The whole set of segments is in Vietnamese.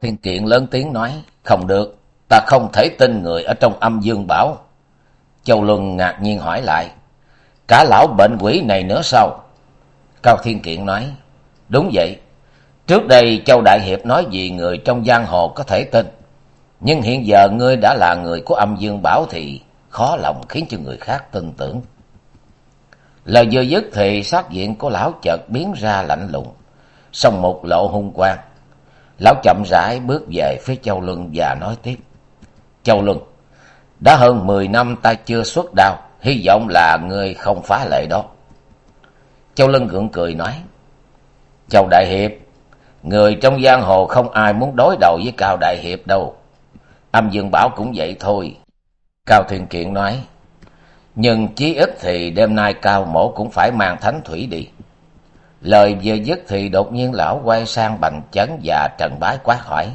Thiên Kiện lớn tiếng nói, không được, ta không thể tin người ở trong âm dương bảo. Châu Luân ngạc nhiên hỏi lại, cả lão bệnh quỷ này nữa sao? Cao Thiên Kiện nói, đúng vậy, trước đây Châu Đại Hiệp nói gì người trong giang hồ có thể tin, nhưng hiện giờ ngươi đã là người của âm dương bảo thì khó lòng khiến cho người khác tin tưởng. Lời vừa dứt thì sắc diện của lão chợt biến ra lạnh lùng, song một lộ hung quang Lão chậm rãi bước về phía Châu Luân và nói tiếp. Châu Luân, đã hơn mười năm ta chưa xuất đao, hy vọng là ngươi không phá lệ đó. Châu Luân gượng cười nói. Châu Đại Hiệp, người trong giang hồ không ai muốn đối đầu với Cao Đại Hiệp đâu. Âm Dương Bảo cũng vậy thôi. Cao Thiên Kiện nói. Nhưng chí ít thì đêm nay Cao Mổ cũng phải mang thánh thủy đi. Lời vừa dứt thì đột nhiên lão quay sang Bành Chấn và Trần Bái quát hỏi.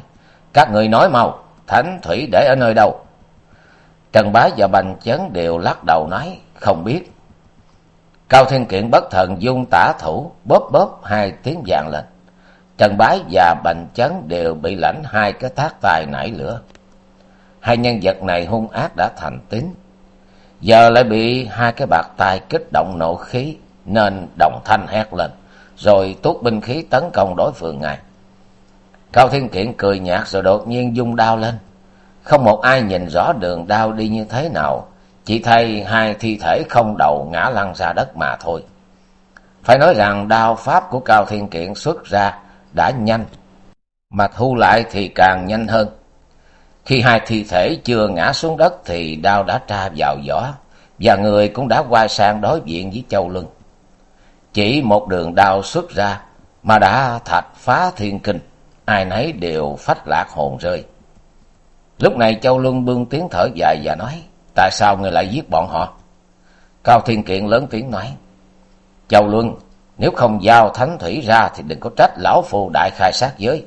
Các người nói mau, thánh thủy để ở nơi đâu? Trần Bái và Bành Chấn đều lắc đầu nói, không biết. Cao Thiên Kiện bất thần dung tả thủ, bóp bóp hai tiếng vàng lên. Trần Bái và Bành Chấn đều bị lãnh hai cái thác tài nảy lửa. Hai nhân vật này hung ác đã thành tính Giờ lại bị hai cái bạc tài kích động nộ khí, nên đồng thanh hét lên rồi tuốt binh khí tấn công đối phương ngài. Cao Thiên Kiện cười nhạt rồi đột nhiên dung đao lên. Không một ai nhìn rõ đường đao đi như thế nào, chỉ thấy hai thi thể không đầu ngã lăn ra đất mà thôi. Phải nói rằng đao pháp của Cao Thiên Kiện xuất ra đã nhanh, mà thu lại thì càng nhanh hơn. Khi hai thi thể chưa ngã xuống đất thì đao đã tra vào vỏ, và người cũng đã quay sang đối diện với Châu Lưng. Chỉ một đường đao xuất ra mà đã thạch phá thiên kinh, ai nấy đều phách lạc hồn rơi. Lúc này Châu Luân bưng tiếng thở dài và nói, tại sao người lại giết bọn họ? Cao Thiên Kiện lớn tiếng nói, Châu Luân, nếu không giao thánh thủy ra thì đừng có trách lão phù đại khai sát giới.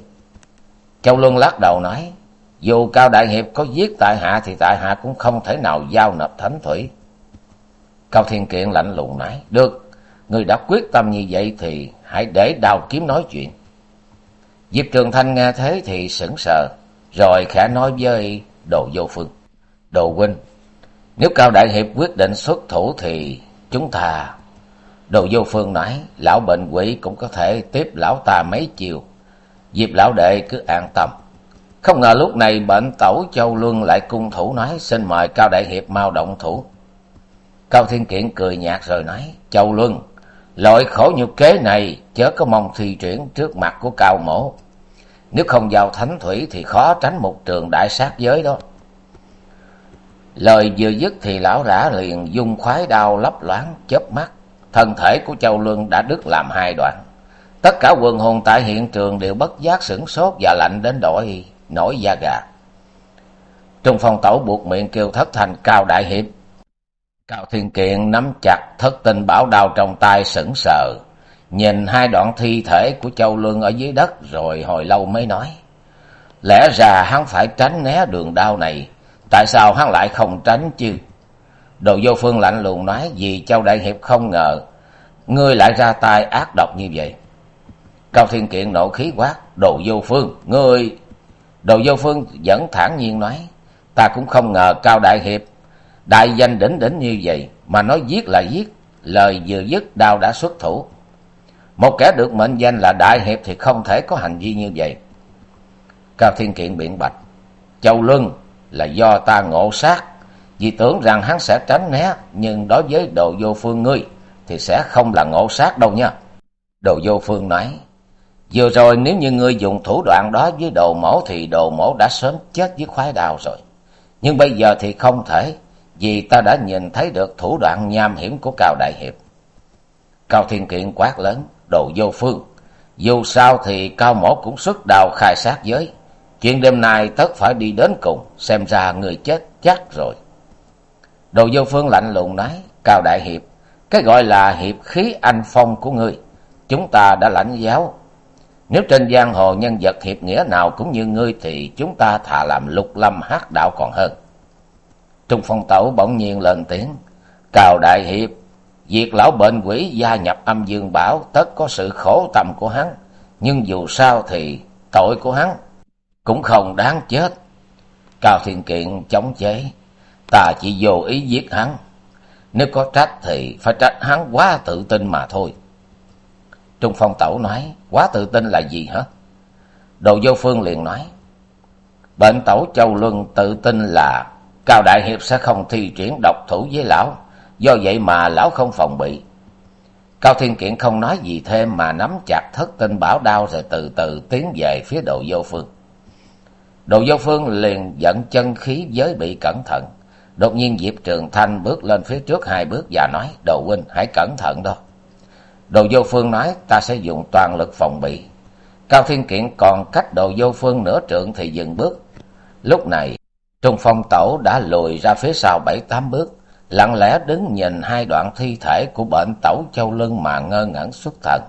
Châu Luân lắc đầu nói, dù Cao Đại Hiệp có giết tại hạ thì tại hạ cũng không thể nào giao nộp thánh thủy. Cao Thiên Kiện lạnh lùng nói, được, Người đã quyết tâm như vậy thì hãy để đào kiếm nói chuyện. Diệp Trường Thanh nghe thế thì sững sờ, rồi khẽ nói với Đồ Vô Phương. Đồ huynh, nếu Cao Đại Hiệp quyết định xuất thủ thì chúng ta... Đồ Vô Phương nói, lão bệnh quỷ cũng có thể tiếp lão ta mấy chiều. Diệp lão đệ cứ an tâm. Không ngờ lúc này bệnh tẩu Châu Luân lại cung thủ nói xin mời Cao Đại Hiệp mau động thủ. Cao Thiên Kiện cười nhạt rồi nói, Châu Luân, Loại khổ nhục kế này chớ có mong thi triển trước mặt của cao mổ. Nếu không vào thánh thủy thì khó tránh một trường đại sát giới đó. Lời vừa dứt thì lão rã liền dung khoái đao lấp loáng chớp mắt. Thân thể của Châu Luân đã đứt làm hai đoạn. Tất cả quần hồn tại hiện trường đều bất giác sửng sốt và lạnh đến đổi, nổi da gà. Trung phong tẩu buộc miệng kêu thất thành cao đại hiệp. Cao Thiên Kiện nắm chặt thất tinh bảo đao trong tay sững sờ, nhìn hai đoạn thi thể của Châu Lương ở dưới đất rồi hồi lâu mới nói. Lẽ ra hắn phải tránh né đường đao này, tại sao hắn lại không tránh chứ? Đồ vô phương lạnh lùng nói vì Châu Đại Hiệp không ngờ, ngươi lại ra tay ác độc như vậy. Cao Thiên Kiện nộ khí quát, đồ vô phương, ngươi... Đồ vô phương vẫn thản nhiên nói, ta cũng không ngờ Cao Đại Hiệp Đại danh đỉnh đỉnh như vậy mà nói giết là giết, lời vừa dứt đao đã xuất thủ. Một kẻ được mệnh danh là đại hiệp thì không thể có hành vi như vậy. Cao Thiên Kiện biện bạch, Châu Luân là do ta ngộ sát, vì tưởng rằng hắn sẽ tránh né, nhưng đối với đồ vô phương ngươi thì sẽ không là ngộ sát đâu nha. Đồ vô phương nói, vừa rồi nếu như ngươi dùng thủ đoạn đó với đồ mổ thì đồ mổ đã sớm chết với khoái đào rồi. Nhưng bây giờ thì không thể, vì ta đã nhìn thấy được thủ đoạn nham hiểm của Cao Đại Hiệp. Cao Thiên Kiện quát lớn, đồ vô phương. Dù sao thì Cao Mổ cũng xuất đào khai sát giới. Chuyện đêm nay tất phải đi đến cùng, xem ra người chết chắc rồi. Đồ vô phương lạnh lùng nói, Cao Đại Hiệp, cái gọi là hiệp khí anh phong của ngươi, chúng ta đã lãnh giáo. Nếu trên giang hồ nhân vật hiệp nghĩa nào cũng như ngươi thì chúng ta thà làm lục lâm hát đạo còn hơn. Trung phong tẩu bỗng nhiên lên tiếng, Cao Đại Hiệp, việc lão bệnh quỷ gia nhập âm dương bảo tất có sự khổ tâm của hắn, nhưng dù sao thì tội của hắn cũng không đáng chết. Cao Thiên Kiện chống chế, ta chỉ vô ý giết hắn, nếu có trách thì phải trách hắn quá tự tin mà thôi. Trung Phong Tẩu nói, quá tự tin là gì hả? Đồ Vô Phương liền nói, bệnh Tẩu Châu Luân tự tin là Cao Đại Hiệp sẽ không thi triển độc thủ với lão, do vậy mà lão không phòng bị. Cao Thiên Kiện không nói gì thêm mà nắm chặt thất tinh bảo đao rồi từ từ tiến về phía Đồ Vô Phương. Đồ Vô Phương liền dẫn chân khí giới bị cẩn thận. Đột nhiên Diệp Trường Thanh bước lên phía trước hai bước và nói, Đồ huynh hãy cẩn thận đó. Đồ Vô Phương nói, ta sẽ dùng toàn lực phòng bị. Cao Thiên Kiện còn cách Đồ Vô Phương nửa trượng thì dừng bước. Lúc này, Trung Phong Tẩu đã lùi ra phía sau bảy tám bước, lặng lẽ đứng nhìn hai đoạn thi thể của bệnh Tẩu Châu Lưng mà ngơ ngẩn xuất thần.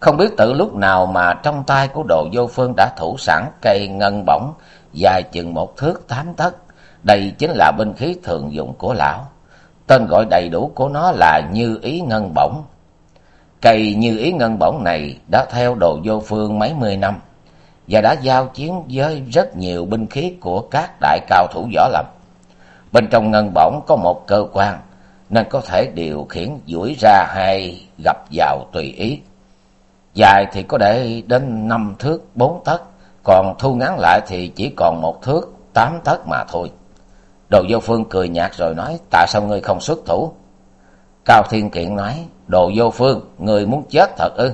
Không biết từ lúc nào mà trong tay của Đồ Vô Phương đã thủ sẵn cây ngân bổng dài chừng một thước tám tấc đây chính là binh khí thường dụng của lão. Tên gọi đầy đủ của nó là Như Ý Ngân Bổng. Cây Như Ý Ngân Bổng này đã theo đồ vô phương mấy mươi năm và đã giao chiến với rất nhiều binh khí của các đại cao thủ võ lâm. Bên trong ngân bổng có một cơ quan nên có thể điều khiển duỗi ra hay gặp vào tùy ý. Dài thì có để đến năm thước bốn tấc, còn thu ngắn lại thì chỉ còn một thước tám tấc mà thôi. Đồ vô phương cười nhạt rồi nói, tại sao ngươi không xuất thủ? Cao Thiên Kiện nói, đồ vô phương, ngươi muốn chết thật ư?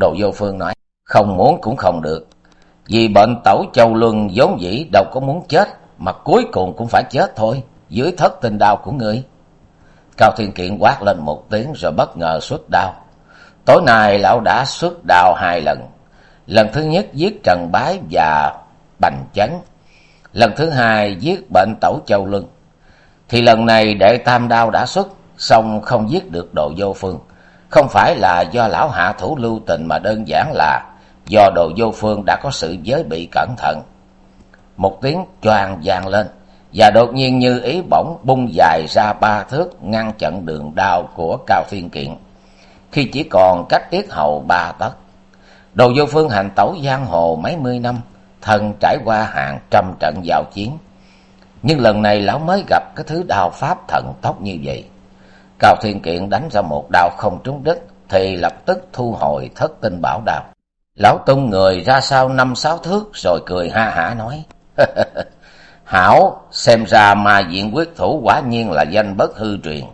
Đồ vô phương nói, không muốn cũng không được. Vì bệnh tẩu châu luân vốn dĩ đâu có muốn chết, mà cuối cùng cũng phải chết thôi, dưới thất tình đau của ngươi. Cao Thiên Kiện quát lên một tiếng rồi bất ngờ xuất đao. Tối nay lão đã xuất đao hai lần. Lần thứ nhất giết Trần Bái và Bành Chấn lần thứ hai giết bệnh tẩu châu lưng thì lần này đệ tam đao đã xuất xong không giết được đồ vô phương không phải là do lão hạ thủ lưu tình mà đơn giản là do đồ vô phương đã có sự giới bị cẩn thận. Một tiếng choàng vang lên, và đột nhiên như ý bỗng bung dài ra ba thước ngăn chặn đường đao của cao phiên kiện. Khi chỉ còn cách yết hầu ba tấc, đồ vô phương hành tẩu giang hồ mấy mươi năm, thân trải qua hàng trăm trận giao chiến. Nhưng lần này lão mới gặp cái thứ đao pháp thần tốc như vậy. Cao thiên kiện đánh ra một đao không trúng đích, thì lập tức thu hồi thất tinh bảo đao lão tung người ra sau năm sáu thước rồi cười ha hả nói hảo xem ra ma diện quyết thủ quả nhiên là danh bất hư truyền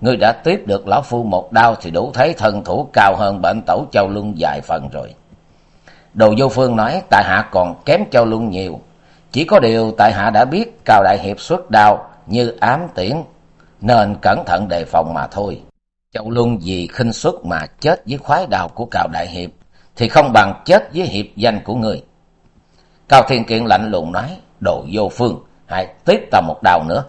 ngươi đã tiếp được lão phu một đao thì đủ thấy thân thủ cao hơn bệnh tẩu châu luân vài phần rồi Đồ vô phương nói tại hạ còn kém Châu Luân nhiều. Chỉ có điều tại hạ đã biết Cao Đại Hiệp xuất đao như ám tiễn, nên cẩn thận đề phòng mà thôi. Châu Luân vì khinh xuất mà chết với khoái đao của Cao Đại Hiệp, thì không bằng chết với hiệp danh của người. Cao Thiên Kiện lạnh lùng nói, đồ vô phương, hãy tiếp ta một đào nữa.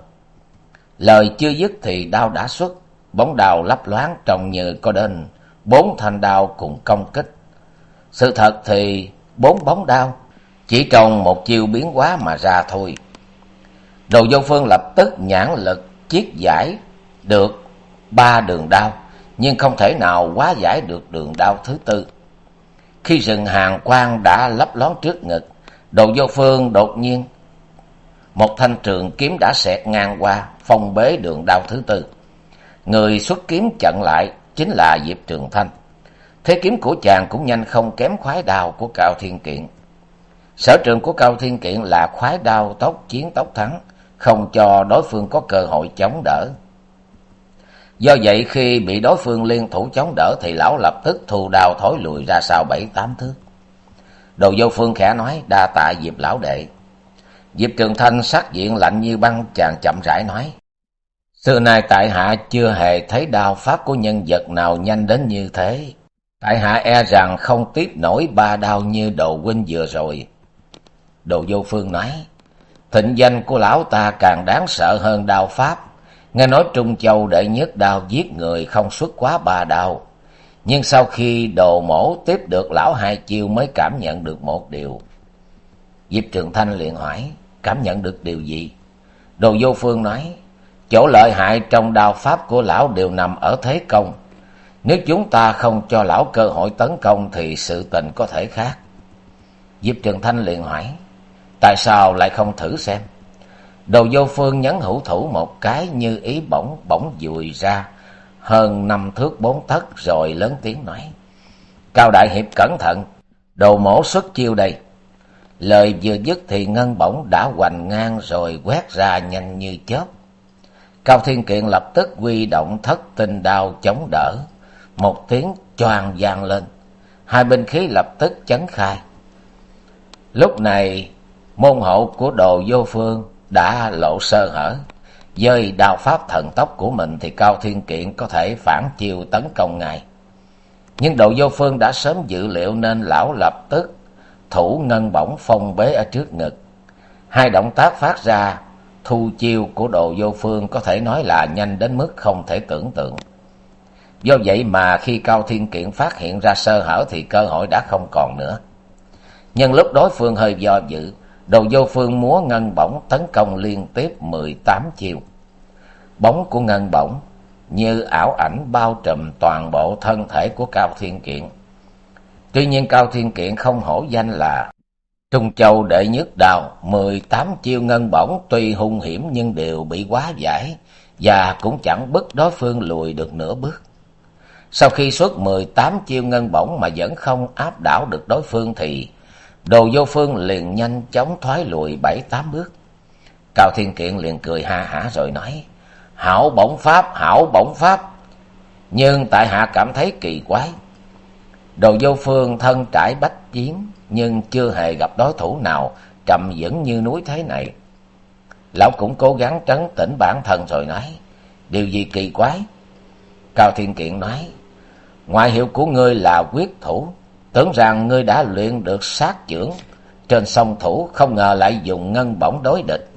Lời chưa dứt thì đao đã xuất, bóng đào lấp loáng trông như có đến bốn thanh đao cùng công kích. Sự thật thì bốn bóng đao chỉ trong một chiêu biến hóa mà ra thôi. Đồ vô phương lập tức nhãn lực chiết giải được ba đường đao, nhưng không thể nào quá giải được đường đao thứ tư. Khi rừng hàng quang đã lấp lón trước ngực, đồ vô phương đột nhiên một thanh trường kiếm đã xẹt ngang qua phong bế đường đao thứ tư. Người xuất kiếm chặn lại chính là Diệp Trường Thanh. Thế kiếm của chàng cũng nhanh không kém khoái đao của Cao Thiên Kiện. Sở trường của Cao Thiên Kiện là khoái đao tốc chiến tốc thắng, không cho đối phương có cơ hội chống đỡ. Do vậy khi bị đối phương liên thủ chống đỡ thì lão lập tức thu đao thối lùi ra sau bảy, tám thước. Đồ vô phương khẽ nói, đa tạ diệp lão đệ. diệp trường thanh sắc diện lạnh như băng, chàng chậm rãi nói, xưa nay tại hạ chưa hề thấy đao pháp của nhân vật nào nhanh đến như thế tại hạ e rằng không tiếp nổi ba đao như đồ huynh vừa rồi đồ vô phương nói, thịnh danh của lão ta càng đáng sợ hơn đao pháp nghe nói trung châu đệ nhất đao giết người không xuất quá ba đao. Nhưng sau khi đồ mổ tiếp được lão hai chiêu mới cảm nhận được một điều. Diệp trường thanh liền hỏi, cảm nhận được điều gì? Đồ vô phương nói, chỗ lợi hại trong đao pháp của lão đều nằm ở thế công. Nếu chúng ta không cho lão cơ hội tấn công thì sự tình có thể khác. Diệp trường thanh liền hỏi, tại sao lại không thử xem? Đồ vô phương nhấn hữu thủ một cái như ý bỗng bỗng dùi ra. Hơn năm thước bốn thất rồi lớn tiếng nói, cao đại hiệp cẩn thận, đồ mổ xuất chiêu đây. Lời vừa dứt thì ngân bổng đã hoành ngang rồi quét ra nhanh như chớp. Cao thiên kiện lập tức quy động thất tinh đao chống đỡ. Một tiếng choàng vang lên. Hai binh khí lập tức chấn khai. Lúc này, môn hộ của đồ vô phương đã lộ sơ hở. Dơi đao pháp thần tốc của mình thì cao thiên kiện có thể phản chiêu tấn công ngài. Nhưng độ vô phương đã sớm dự liệu nên lão lập tức thủ ngân bổng phong bế ở trước ngực. Hai động tác phát ra, thu chiêu của đồ vô phương có thể nói là nhanh đến mức không thể tưởng tượng. Do vậy mà khi cao thiên kiện phát hiện ra sơ hở thì cơ hội đã không còn nữa. Nhân lúc đối phương hơi do dự đồ vô phương múa ngân bổng tấn công liên tiếp mười tám chiều. Bóng của ngân bổng như ảo ảnh bao trùm toàn bộ thân thể của cao thiên kiện. Tuy nhiên cao thiên kiện không hổ danh là trung châu đệ nhất đào, mười tám chiêu ngân bổng tuy hung hiểm nhưng đều bị quá giải và cũng chẳng bức đối phương lùi được nửa bước. Sau khi xuất mười tám chiêu ngân bổng mà vẫn không áp đảo được đối phương thì đồ vô phương liền nhanh chóng thoái lùi bảy tám bước. Cao thiên kiện liền cười ha hả rồi nói, hảo bổng pháp, hảo bổng pháp. Nhưng tại hạ cảm thấy kỳ quái. Đồ vô phương thân trải bách chiến, nhưng chưa hề gặp đối thủ nào trầm vững như núi thế này. Lão cũng cố gắng trấn tĩnh bản thân rồi nói, điều gì kỳ quái? Cao thiên kiện nói, ngoại hiệu của ngươi là quyết thủ tưởng rằng ngươi đã luyện được sát chưởng trên song thủ không ngờ lại dùng ngân bổng đối địch.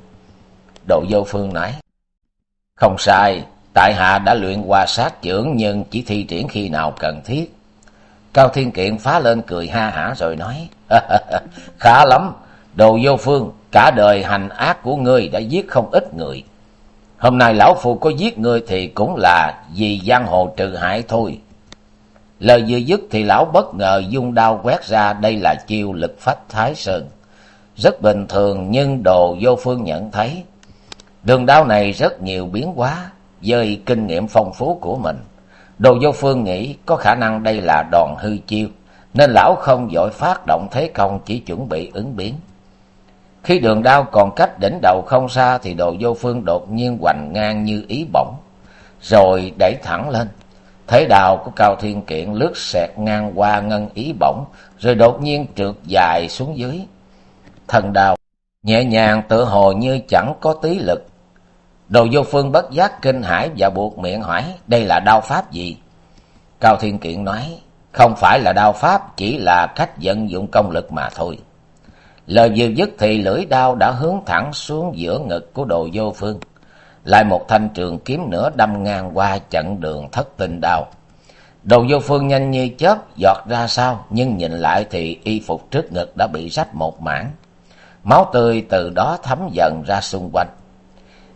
Đồ vô phương nói, không sai, tại hạ đã luyện qua sát chưởng nhưng chỉ thi triển khi nào cần thiết. Cao thiên kiện phá lên cười ha hả rồi nói, khá lắm, đồ vô phương, cả đời hành ác của ngươi đã giết không ít người. Hôm nay lão phu có giết ngươi thì cũng là vì giang hồ trừ hại thôi lời vừa dứt thì lão bất ngờ dung đao quét ra, đây là chiêu lực phách thái sơn. Rất bình thường, nhưng đồ vô phương nhận thấy. Đường đao này rất nhiều biến hóa dơi kinh nghiệm phong phú của mình. Đồ vô phương nghĩ có khả năng đây là đòn hư chiêu, nên lão không vội phát động thế công, chỉ chuẩn bị ứng biến. Khi đường đao còn cách đỉnh đầu không xa thì đồ vô phương đột nhiên hoành ngang như ý bổng, rồi đẩy thẳng lên thế đào của cao thiên kiện lướt xẹt ngang qua ngân ý bổng, rồi đột nhiên trượt dài xuống dưới. Thần đào nhẹ nhàng tự hồ như chẳng có tí lực. Đồ vô phương bất giác kinh hãi và buộc miệng hỏi, đây là đao pháp gì? Cao thiên kiện nói, không phải là đao pháp, chỉ là cách vận dụng công lực mà thôi. Lời vừa dứt thì lưỡi đao đã hướng thẳng xuống giữa ngực của đồ vô phương lại một thanh trường kiếm nữa đâm ngang qua chặn đường thất tinh đao đồ vô phương nhanh như chớp, giọt ra sau nhưng nhìn lại thì y phục trước ngực đã bị rách một mảng. Máu tươi từ đó thấm dần ra xung quanh.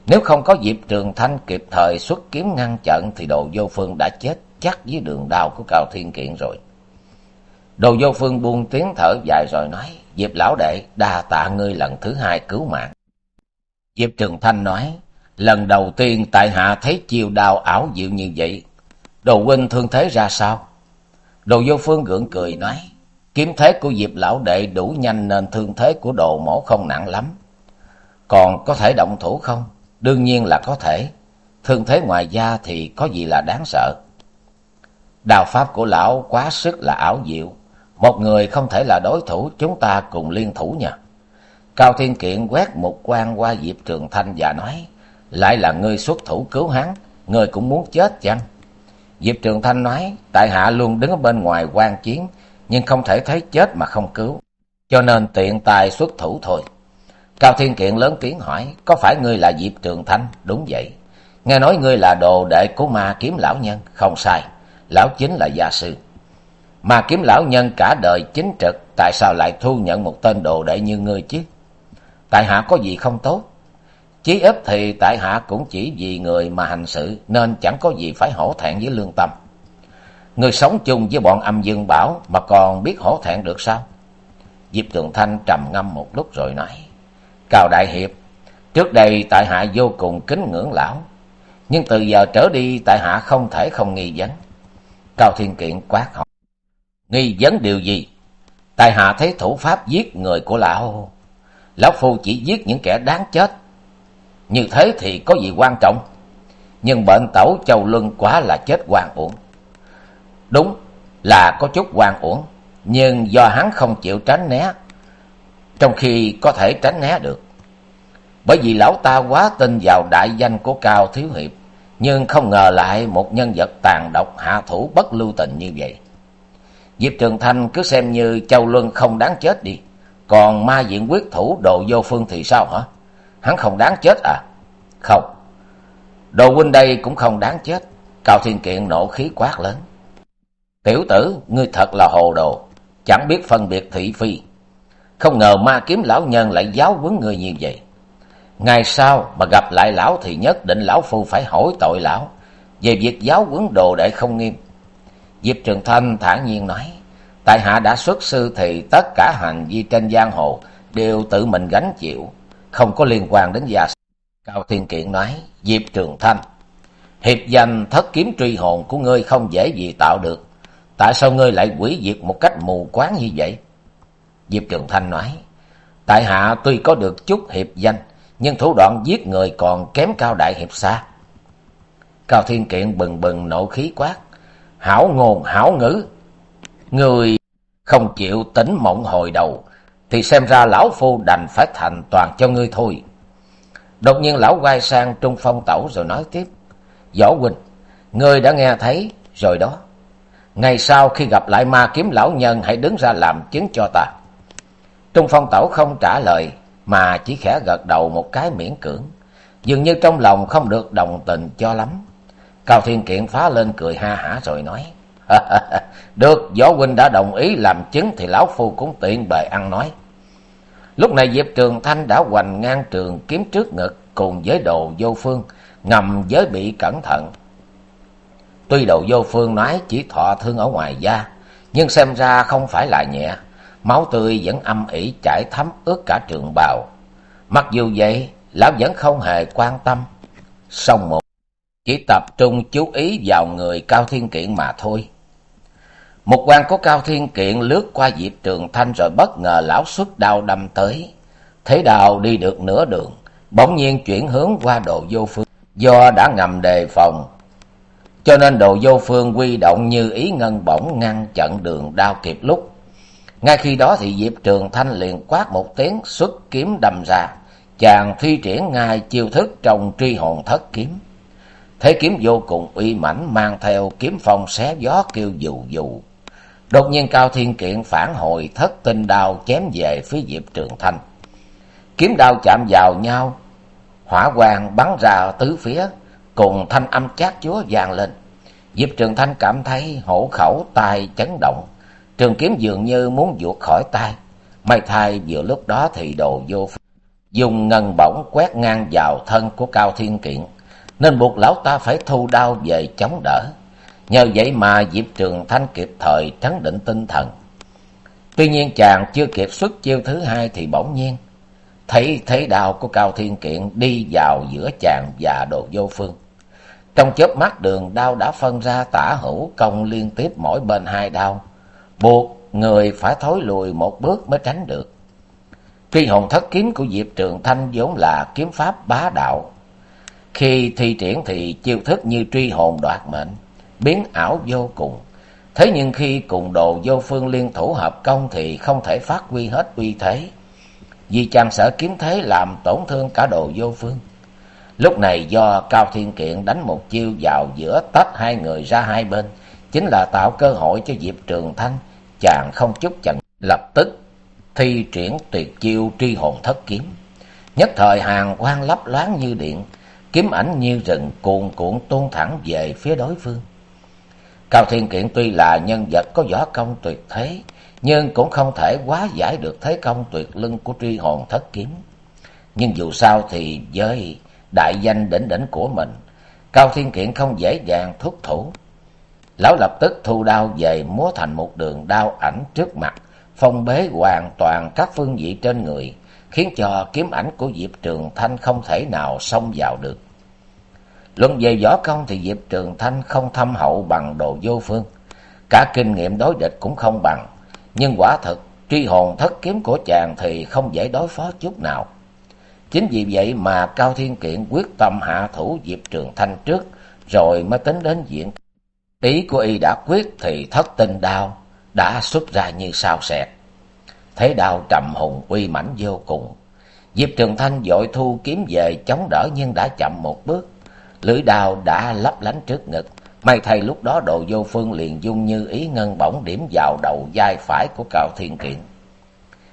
Nếu không có diệp trường thanh kịp thời xuất kiếm ngăn chặn thì đồ vô phương đã chết chắc dưới đường đao của cao thiên kiện rồi. Đồ vô phương buông tiếng thở dài rồi nói, diệp lão đệ, đa tạ ngươi lần thứ hai cứu mạng. Diệp trường thanh nói lần đầu tiên tại hạ thấy chiêu đao ảo diệu như vậy đồ huynh thương thế ra sao? Đồ vô phương gượng cười nói kiếm thế của diệp lão đệ đủ nhanh nên thương thế của đồ mổ không nặng lắm. Còn có thể động thủ không? Đương nhiên là có thể. Thương thế ngoài da thì có gì là đáng sợ? Đào pháp của lão quá sức là ảo diệu. Một người không thể là đối thủ chúng ta cùng liên thủ nhờ Cao Thiên Kiện quét một quan qua Diệp Trường Thanh và nói, lại là ngươi xuất thủ cứu hắn, ngươi cũng muốn chết chăng? Diệp Trường Thanh nói, tại hạ luôn đứng ở bên ngoài quan chiến, nhưng không thể thấy chết mà không cứu, cho nên tiện tài xuất thủ thôi. Cao Thiên Kiện lớn tiếng hỏi, có phải ngươi là Diệp Trường Thanh? Đúng vậy. Nghe nói ngươi là đồ đệ của ma kiếm lão nhân, không sai, lão chính là gia sư. Ma kiếm lão nhân cả đời chính trực, tại sao lại thu nhận một tên đồ đệ như ngươi chứ? Tại hạ có gì không tốt? Chí ít thì tại hạ cũng chỉ vì người mà hành sự, nên chẳng có gì phải hổ thẹn với lương tâm. Người sống chung với bọn âm dương bảo mà còn biết hổ thẹn được sao? Diệp Trường Thanh trầm ngâm một lúc rồi nói. Cao Đại Hiệp, trước đây tại hạ vô cùng kính ngưỡng lão, nhưng từ giờ trở đi tại hạ không thể không nghi vấn. Cao Thiên Kiện quát hỏi. Nghi vấn điều gì? Tại hạ thấy thủ pháp giết người của lão. Lão Phu chỉ giết những kẻ đáng chết. Như thế thì có gì quan trọng? Nhưng bệnh tẩu châu luân quá là chết quan uổng. Đúng là có chút quan uổng, nhưng do hắn không chịu tránh né, trong khi có thể tránh né được. Bởi vì lão ta quá tin vào đại danh của Cao Thiếu Hiệp, nhưng không ngờ lại một nhân vật tàn độc hạ thủ bất lưu tình như vậy. Diệp Trường Thanh cứ xem như Châu Luân không đáng chết đi, còn ma diện quyết thủ đồ vô phương thì sao hả? Hắn không đáng chết à? Không. Đồ huynh đây cũng không đáng chết. Cao Thiên Kiện nổ khí quát lớn. Tiểu tử, ngươi thật là hồ đồ, chẳng biết phân biệt thị phi. Không ngờ ma kiếm lão nhân lại giáo huấn người như vậy. Ngày sau mà gặp lại lão thì nhất định lão phu phải hỏi tội lão về việc giáo huấn đồ đệ không nghiêm. Diệp Trường Thanh thản nhiên nói, tại hạ đã xuất sư thì tất cả hành vi trên giang hồ đều tự mình gánh chịu, không có liên quan đến gia Cao Thiên Kiện nói, Diệp Trường Thanh, hiệp danh thất kiếm truy hồn của ngươi không dễ gì tạo được. Tại sao ngươi lại quỷ diệt một cách mù quáng như vậy? Diệp Trường Thanh nói, tại hạ tuy có được chút hiệp danh, nhưng thủ đoạn giết người còn kém cao đại hiệp xa. Cao Thiên Kiện bừng bừng nộ khí quát, hảo ngôn hảo ngữ. Người không chịu tính mộng hồi đầu, thì xem ra lão phu đành phải thành toàn cho ngươi thôi. Đột nhiên lão quay sang Trung Phong Tẩu rồi nói tiếp. Võ Huynh, ngươi đã nghe thấy rồi đó. Ngày sau khi gặp lại ma kiếm lão nhân hãy đứng ra làm chứng cho ta. Trung Phong Tẩu không trả lời mà chỉ khẽ gật đầu một cái miễn cưỡng. Dường như trong lòng không được đồng tình cho lắm. Cao Thiên Kiện phá lên cười ha hả rồi nói. Được, Võ Huynh đã đồng ý làm chứng thì Lão Phu cũng tiện bề ăn nói. Lúc này Diệp Trường Thanh đã hoành ngang trường kiếm trước ngực cùng với đồ vô phương, ngầm giới bị cẩn thận. Tuy đồ vô phương nói chỉ thọ thương ở ngoài da, nhưng xem ra không phải là nhẹ, máu tươi vẫn âm ỉ chảy thấm ướt cả trường bào. Mặc dù vậy, lão vẫn không hề quan tâm. Xong một, chỉ tập trung chú ý vào người Cao Thiên Kiện mà thôi. Một quan của Cao Thiên Kiện lướt qua Diệp Trường Thanh rồi bất ngờ lão xuất đao đâm tới. Thế đào đi được nửa đường, bỗng nhiên chuyển hướng qua đồ vô phương. Do đã ngầm đề phòng, cho nên đồ vô phương quy động như ý ngân bổng ngăn chặn đường đao kịp lúc. Ngay khi đó thì Diệp Trường Thanh liền quát một tiếng xuất kiếm đâm ra. Chàng thi triển ngay chiêu thức trong tri hồn thất kiếm. Thế kiếm vô cùng uy mãnh mang theo kiếm phong xé gió kêu dù dù. Đột nhiên Cao Thiên Kiện phản hồi thất tinh đao chém về phía Diệp Trường Thanh. Kiếm đao chạm vào nhau, hỏa quang bắn ra tứ phía, cùng thanh âm chát chúa vang lên. Diệp Trường Thanh cảm thấy hổ khẩu tai chấn động, trường kiếm dường như muốn vuột khỏi tay. May thay vừa lúc đó thì đồ vô dùng ngân bổng quét ngang vào thân của Cao Thiên Kiện, nên buộc lão ta phải thu đao về chống đỡ. Nhờ vậy mà Diệp Trường Thanh kịp thời trấn định tinh thần. Tuy nhiên chàng chưa kịp xuất chiêu thứ hai thì bỗng nhiên thấy thế đao của Cao Thiên Kiện đi vào giữa chàng và đồ vô phương. Trong chớp mắt đường đao đã phân ra tả hữu công liên tiếp mỗi bên hai đao, buộc người phải thối lùi một bước mới tránh được. Truy hồn thất kiếm của Diệp Trường Thanh vốn là kiếm pháp bá đạo. Khi thi triển thì chiêu thức như truy hồn đoạt mệnh, biến ảo vô cùng. Thế nhưng khi cùng đồ vô phương liên thủ hợp công thì không thể phát huy hết uy thế. vì chàng sợ kiếm thế làm tổn thương cả đồ vô phương. Lúc này do Cao Thiên Kiện đánh một chiêu vào giữa tách hai người ra hai bên, chính là tạo cơ hội cho Diệp Trường Thanh, chàng không chút chần lập tức thi triển tuyệt chiêu tri hồn thất kiếm. Nhất thời hàng quang lấp loáng như điện, kiếm ảnh như rừng cuồn cuộn tuôn thẳng về phía đối phương. Cao Thiên Kiện tuy là nhân vật có võ công tuyệt thế, nhưng cũng không thể quá giải được thế công tuyệt lưng của tri hồn thất kiếm. Nhưng dù sao thì với đại danh đỉnh đỉnh của mình, Cao Thiên Kiện không dễ dàng thúc thủ. Lão lập tức thu đao về múa thành một đường đao ảnh trước mặt, phong bế hoàn toàn các phương vị trên người, khiến cho kiếm ảnh của Diệp Trường Thanh không thể nào xông vào được. Luận về võ công thì Diệp Trường Thanh không thâm hậu bằng đồ vô phương, cả kinh nghiệm đối địch cũng không bằng, nhưng quả thực truy hồn thất kiếm của chàng thì không dễ đối phó chút nào. Chính vì vậy mà Cao Thiên Kiện quyết tâm hạ thủ Diệp Trường Thanh trước, rồi mới tính đến diện. Ý của y đã quyết thì thất tinh đao đã xuất ra như sao sẹt. Thế đao trầm hùng uy mãnh vô cùng. Diệp Trường Thanh dội thu kiếm về chống đỡ nhưng đã chậm một bước. Lưỡi đao đã lấp lánh trước ngực. May thay lúc đó đồ vô phương liền dung như ý ngân bổng điểm vào đầu vai phải của Cao Thiên Kiện.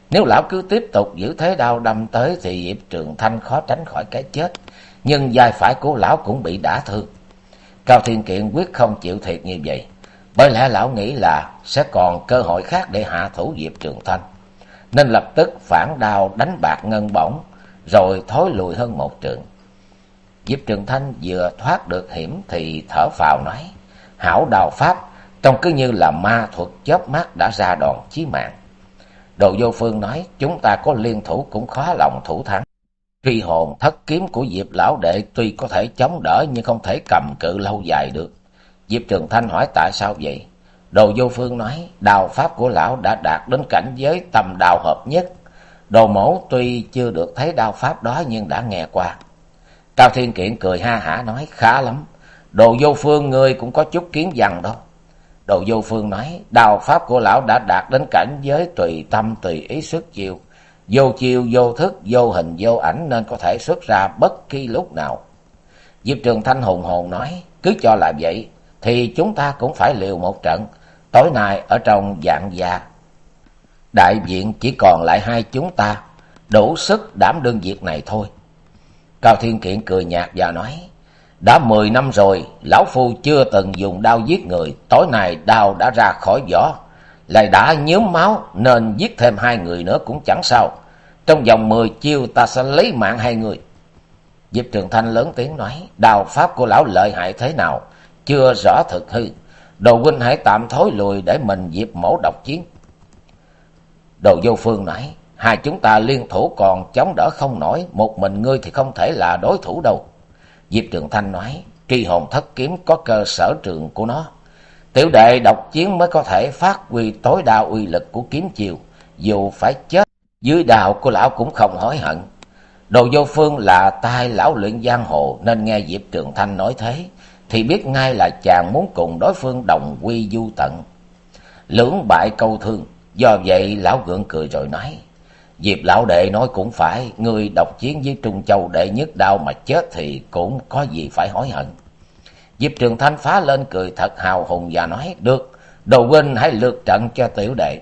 Nếu lão cứ tiếp tục giữ thế đao đâm tới thì Diệp Trường Thanh khó tránh khỏi cái chết. Nhưng vai phải của lão cũng bị đả thương. Cao Thiên Kiện quyết không chịu thiệt như vậy. Bởi lẽ lão nghĩ là sẽ còn cơ hội khác để hạ thủ Diệp Trường Thanh. Nên lập tức phản đao đánh bạc ngân bổng, rồi thối lùi hơn một trường. Diệp Trường Thanh vừa thoát được hiểm thì thở phào nói, hảo đào pháp, trông cứ như là ma thuật chớp mắt đã ra đòn chí mạng. Đồ vô phương nói, chúng ta có liên thủ cũng khó lòng thủ thắng. Truy hồn thất kiếm của Diệp lão đệ tuy có thể chống đỡ nhưng không thể cầm cự lâu dài được. Diệp Trường Thanh hỏi tại sao vậy? Đồ vô phương nói, đào pháp của lão đã đạt đến cảnh giới tầm đào hợp nhất. Đồ mẫu tuy chưa được thấy đao pháp đó nhưng đã nghe qua. Cao Thiên Kiện cười ha hả nói, khá lắm. Đồ vô phương ngươi cũng có chút kiến văn đó. Đồ vô phương nói, đào pháp của lão đã đạt đến cảnh giới tùy tâm tùy ý xuất chiêu. Vô chiêu, vô thức, vô hình, vô ảnh nên có thể xuất ra bất kỳ lúc nào. Diệp Trường Thanh hùng hồn nói, cứ cho là vậy, thì chúng ta cũng phải liều một trận. Tối nay ở trong dạng già, đại viện chỉ còn lại hai chúng ta, đủ sức đảm đương việc này thôi. Cao Thiên Kiện cười nhạt và nói, đã mười năm rồi, lão phu chưa từng dùng đao giết người, tối nay đao đã ra khỏi vỏ, lại đã nhớm máu nên giết thêm hai người nữa cũng chẳng sao. Trong vòng mười chiêu ta sẽ lấy mạng hai người. Diệp Trường Thanh lớn tiếng nói, đào pháp của lão lợi hại thế nào, chưa rõ thực hư. Đồ huynh hãy tạm thối lùi để mình diệp mổ độc chiến. Đồ vô phương nói, hai chúng ta liên thủ còn chống đỡ không nổi, một mình ngươi thì không thể là đối thủ đâu. Diệp Trường Thanh nói, tri hồn thất kiếm có cơ sở trường của nó. Tiểu đệ độc chiến mới có thể phát huy tối đa uy lực của kiếm chiều, dù phải chết dưới đào của lão cũng không hối hận. Đồ vô phương là tai lão luyện giang hồ nên nghe Diệp Trường Thanh nói thế, thì biết ngay là chàng muốn cùng đối phương đồng quy du tận. Lưỡng bại câu thương, do vậy lão gượng cười rồi nói, Diệp lão đệ nói cũng phải, người độc chiến với Trung Châu đệ nhất đau mà chết thì cũng có gì phải hối hận. Diệp Trường Thanh phá lên cười thật hào hùng và nói, được, đồ huynh hãy lượt trận cho tiểu đệ.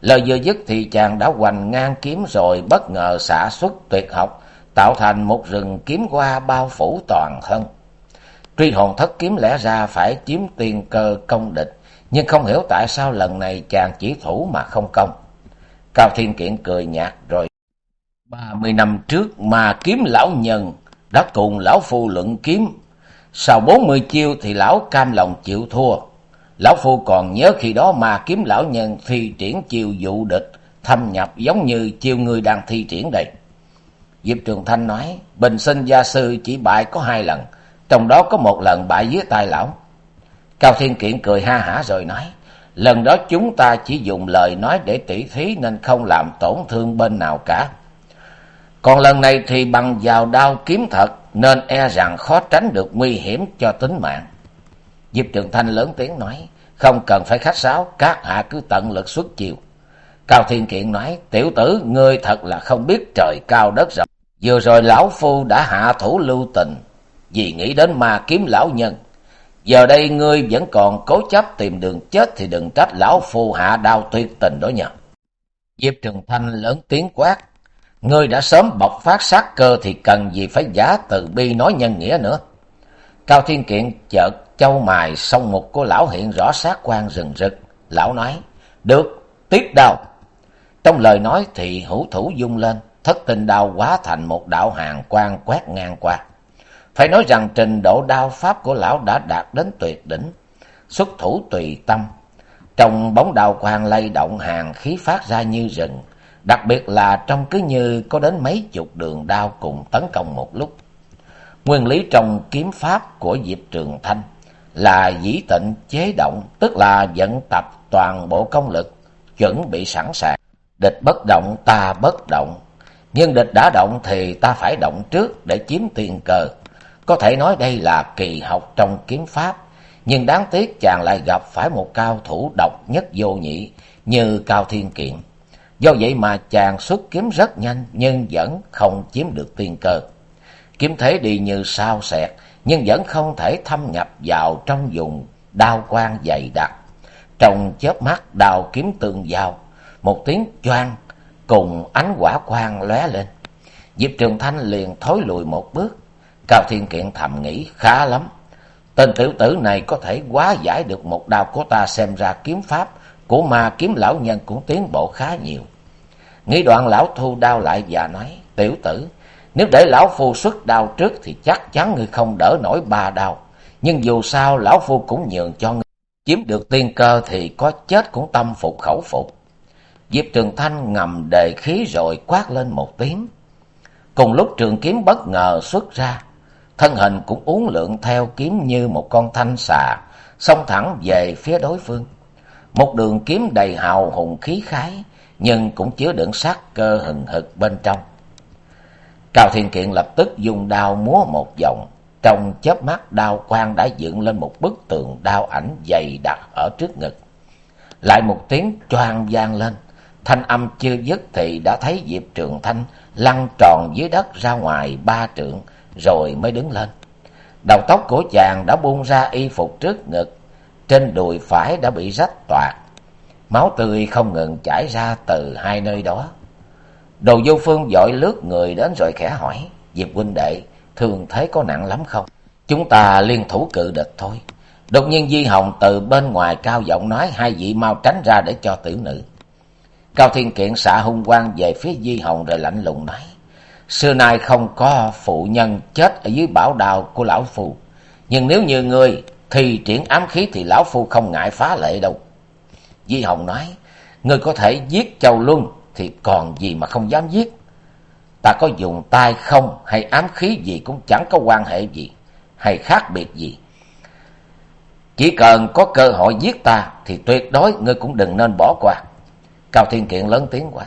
Lời vừa dứt thì chàng đã hoành ngang kiếm rồi bất ngờ xả xuất tuyệt học, tạo thành một rừng kiếm qua bao phủ toàn thân. Truy hồn thất kiếm lẽ ra phải chiếm tiền cơ công địch, nhưng không hiểu tại sao lần này chàng chỉ thủ mà không công. Cao Thiên Kiện cười nhạt rồi. Ba mươi năm trước mà kiếm lão nhân đã cùng lão phu luận kiếm. Sau bốn mươi chiêu thì lão cam lòng chịu thua. Lão phu còn nhớ khi đó mà kiếm lão nhân thi triển chiêu dụ địch, thâm nhập giống như chiêu người đang thi triển đây. Diệp Trường Thanh nói, bình sinh gia sư chỉ bại có hai lần, trong đó có một lần bại dưới tay lão. Cao Thiên Kiện cười ha hả rồi nói, lần đó chúng ta chỉ dùng lời nói để tỉ thí nên không làm tổn thương bên nào cả. Còn lần này thì bằng vào đao kiếm thật nên e rằng khó tránh được nguy hiểm cho tính mạng. Diệp Trường Thanh lớn tiếng nói, không cần phải khách sáo, các hạ cứ tận lực xuất chiều. Cao Thiên Kiện nói, tiểu tử, ngươi thật là không biết trời cao đất rộng. Vừa rồi lão phu đã hạ thủ lưu tình, vì nghĩ đến ma kiếm lão nhân. Giờ đây ngươi vẫn còn cố chấp tìm đường chết thì đừng trách lão phu hạ đau tuyệt tình đó nhờ. Diệp Trường Thanh lớn tiếng quát. Ngươi đã sớm bộc phát sát cơ thì cần gì phải giả từ bi nói nhân nghĩa nữa. Cao Thiên Kiện chợt châu mài song mục của lão hiện rõ sát quan rừng rực. Lão nói, được, tiếp đào. Trong lời nói thì hữu thủ dung lên, thất tình đao quá thành một đạo hàng quang quét ngang qua. Phải nói rằng trình độ đao pháp của lão đã đạt đến tuyệt đỉnh, xuất thủ tùy tâm. Trong bóng đao quang lay động hàng khí phát ra như rừng, đặc biệt là trong cứ như có đến mấy chục đường đao cùng tấn công một lúc. Nguyên lý trong kiếm pháp của Diệp Trường Thanh là dĩ tịnh chế động, tức là vận tập toàn bộ công lực, chuẩn bị sẵn sàng. Địch bất động ta bất động, nhưng địch đã động thì ta phải động trước để chiếm tiền cờ. Có thể nói đây là kỳ học trong kiếm pháp, nhưng đáng tiếc chàng lại gặp phải một cao thủ độc nhất vô nhị như Cao Thiên Kiện. Do vậy mà chàng xuất kiếm rất nhanh nhưng vẫn không chiếm được tiên cơ. Kiếm thế đi như sao xẹt nhưng vẫn không thể thâm nhập vào trong vùng đao quang dày đặc. Trong chớp mắt đao kiếm tương giao, một tiếng choang cùng ánh quả quang lóe lên. Diệp Trường Thanh liền thối lùi một bước. Cao Thiên Kiện thầm nghĩ khá lắm. Tên tiểu tử này có thể quá giải được một đao của ta xem ra kiếm pháp của ma kiếm lão nhân cũng tiến bộ khá nhiều. Nghĩ đoạn lão thu đao lại và nói, tiểu tử, nếu để lão phu xuất đao trước thì chắc chắn ngươi không đỡ nổi ba đao. Nhưng dù sao lão phu cũng nhường cho ngươi Chiếm được tiên cơ thì có chết cũng tâm phục khẩu phục. Diệp Trường Thanh ngầm đề khí rồi quát lên một tiếng. Cùng lúc trường kiếm bất ngờ xuất ra, thân hình cũng uốn lượn theo kiếm như một con thanh xà, xông thẳng về phía đối phương. Một đường kiếm đầy hào hùng khí khái, nhưng cũng chứa đựng sát cơ hừng hực bên trong. Cao Thiên Kiện lập tức dùng đao múa một vòng, trong chớp mắt đao quang đã dựng lên một bức tường đao ảnh dày đặc ở trước ngực. Lại một tiếng choang vang lên, thanh âm chưa dứt thì đã thấy Diệp Trường Thanh lăn tròn dưới đất ra ngoài ba trượng rồi mới đứng lên. Đầu tóc của chàng đã buông ra y phục trước ngực, trên đùi phải đã bị rách toạc, máu tươi không ngừng chảy ra từ hai nơi đó. Đồ vô phương dội lướt người đến rồi khẽ hỏi, Diệp huynh đệ, thường thế có nặng lắm không? Chúng ta liên thủ cự địch thôi. Đột nhiên Di Hồng từ bên ngoài cao giọng nói hai vị mau tránh ra để cho tiểu nữ. Cao Thiên Kiện xạ hung quang về phía Di Hồng rồi lạnh lùng nói. Xưa nay không có phụ nhân chết ở dưới bảo đào của lão phù. Nhưng nếu như ngươi thì triển ám khí thì lão phu không ngại phá lệ đâu. Di Hồng nói, ngươi có thể giết Châu Luân thì còn gì mà không dám giết. Ta có dùng tay không hay ám khí gì cũng chẳng có quan hệ gì hay khác biệt gì. Chỉ cần có cơ hội giết ta thì tuyệt đối ngươi cũng đừng nên bỏ qua. Cao Thiên Kiện lớn tiếng quá.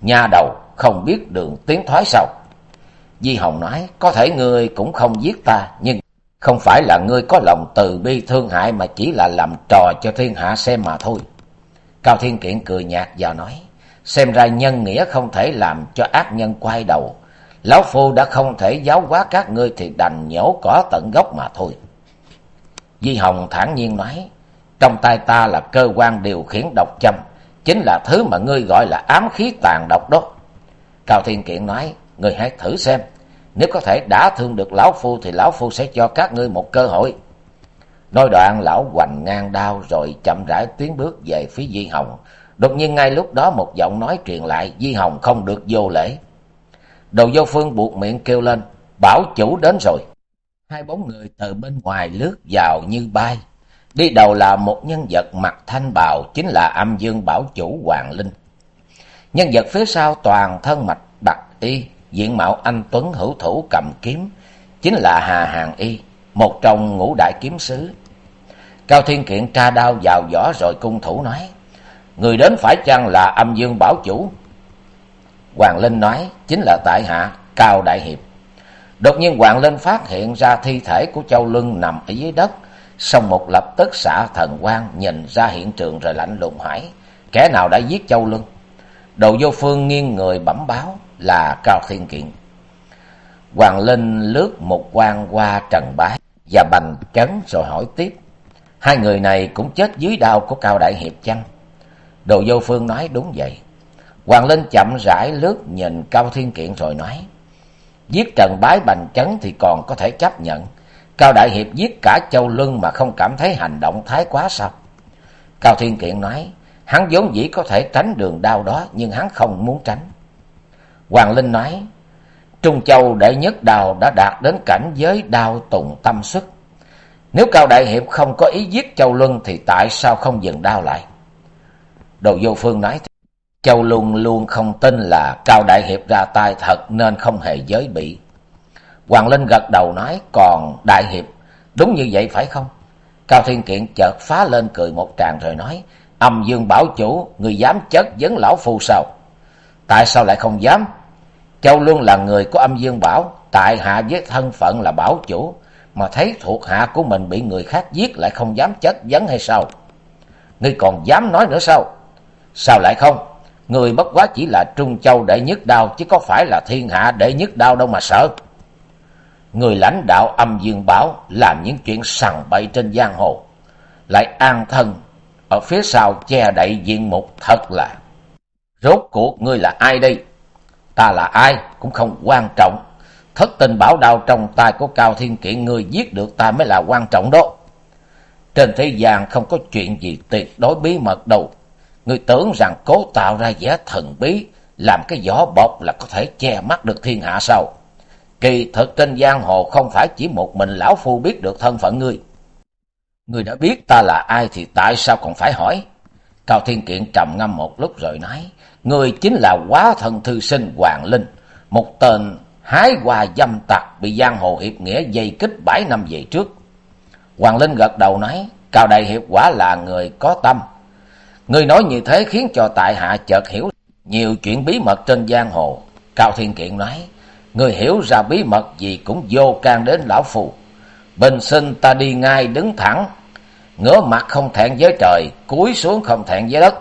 nha đầu không biết đường tiến thoái sao? Di Hồng nói, có thể ngươi cũng không giết ta, nhưng không phải là ngươi có lòng từ bi thương hại mà chỉ là làm trò cho thiên hạ xem mà thôi. Cao Thiên Kiện cười nhạt và nói, xem ra nhân nghĩa không thể làm cho ác nhân quay đầu. Lão Phu đã không thể giáo hóa các ngươi thì đành nhổ cỏ tận gốc mà thôi. Di Hồng thản nhiên nói, trong tay ta là cơ quan điều khiển độc châm, chính là thứ mà ngươi gọi là ám khí tàn độc đó. Cao Thiên Kiện nói, Người hãy thử xem, nếu có thể đã thương được lão phu thì lão phu sẽ cho các ngươi một cơ hội. Nói đoạn lão hoành ngang đao rồi chậm rãi tiến bước về phía Di Hồng. Đột nhiên ngay lúc đó một giọng nói truyền lại Di Hồng không được vô lễ. Đầu vô phương buộc miệng kêu lên, bảo chủ đến rồi. Hai bóng người từ bên ngoài lướt vào như bay. Đi đầu là một nhân vật mặt thanh bào chính là âm dương bảo chủ Hoàng Linh. Nhân vật phía sau toàn thân mạch bạc y, diện mạo anh Tuấn hữu thủ cầm kiếm, chính là Hà Hàng Y, một trong ngũ đại kiếm sứ. Cao Thiên Kiện tra đao vào vỏ rồi cung thủ nói, Người đến phải chăng là âm dương bảo chủ? Hoàng Linh nói, chính là tại hạ, Cao Đại Hiệp. Đột nhiên Hoàng Linh phát hiện ra thi thể của Châu Lưng nằm ở dưới đất, xong một lập tức xả thần quang nhìn ra hiện trường rồi lạnh lùng hỏi, kẻ nào đã giết Châu Lưng? Đồ vô phương nghiêng người bẩm báo là Cao Thiên Kiện. Hoàng Linh lướt một quan qua Trần Bái và Bành Chấn rồi hỏi tiếp. Hai người này cũng chết dưới đao của Cao Đại Hiệp chăng? Đồ vô phương nói đúng vậy. Hoàng Linh chậm rãi lướt nhìn Cao Thiên Kiện rồi nói. Giết Trần Bái Bành Chấn thì còn có thể chấp nhận. Cao Đại Hiệp giết cả Châu Luân mà không cảm thấy hành động thái quá sao? Cao Thiên Kiện nói. Hắn vốn dĩ có thể tránh đường đau đó nhưng hắn không muốn tránh. Hoàng Linh nói. Trung Châu đệ nhất đào đã đạt đến cảnh giới đao tùng tâm sức. Nếu Cao Đại Hiệp không có ý giết Châu Luân thì tại sao không dừng đao lại? Đồ Vô Phương nói, Châu Luân luôn không tin là Cao Đại Hiệp ra tay thật nên không hề giới bị. Hoàng Linh gật đầu nói, còn Đại Hiệp, đúng như vậy phải không? Cao Thiên Kiện chợt phá lên cười một tràng rồi nói, âm dương bảo chủ, người dám chất vấn lão phu sao? Tại sao lại không dám? Châu luôn là người của âm dương bảo, tại hạ với thân phận là bảo chủ, mà thấy thuộc hạ của mình bị người khác giết lại không dám chất vấn hay sao? Ngươi còn dám nói nữa sao? Sao lại không? Người bất quá chỉ là Trung Châu đệ nhất đao, chứ có phải là thiên hạ đệ nhất đao đâu mà sợ. Người lãnh đạo âm dương bảo làm những chuyện sằng bậy trên giang hồ, lại an thân ở phía sau che đậy diện mục thật là. Rốt cuộc ngươi là ai đây? Ta là ai cũng không quan trọng. Thất tình bảo đao trong tay của Cao Thiên Kiện ngươi giết được ta mới là quan trọng đó. Trên thế gian không có chuyện gì tuyệt đối bí mật đâu. Ngươi tưởng rằng cố tạo ra vẻ thần bí, làm cái vỏ bọc là có thể che mắt được thiên hạ sao? Kỳ thực trên giang hồ không phải chỉ một mình lão phu biết được thân phận ngươi. Ngươi đã biết ta là ai thì tại sao còn phải hỏi? Cao Thiên Kiện trầm ngâm một lúc rồi nói, Ngươi chính là quá thần thư sinh Hoàng Linh, một tên hái hoa dâm tặc bị giang hồ hiệp nghĩa dây kích bảy năm về trước. Hoàng Linh gật đầu nói, Cao Đại Hiệp quả là người có tâm. Ngươi nói như thế khiến cho tại hạ chợt hiểu nhiều chuyện bí mật trên giang hồ. Cao Thiên Kiện nói, Ngươi hiểu ra bí mật gì cũng vô can đến lão phù. Bình sinh ta đi ngay đứng thẳng, ngửa mặt không thẹn với trời, cúi xuống không thẹn với đất,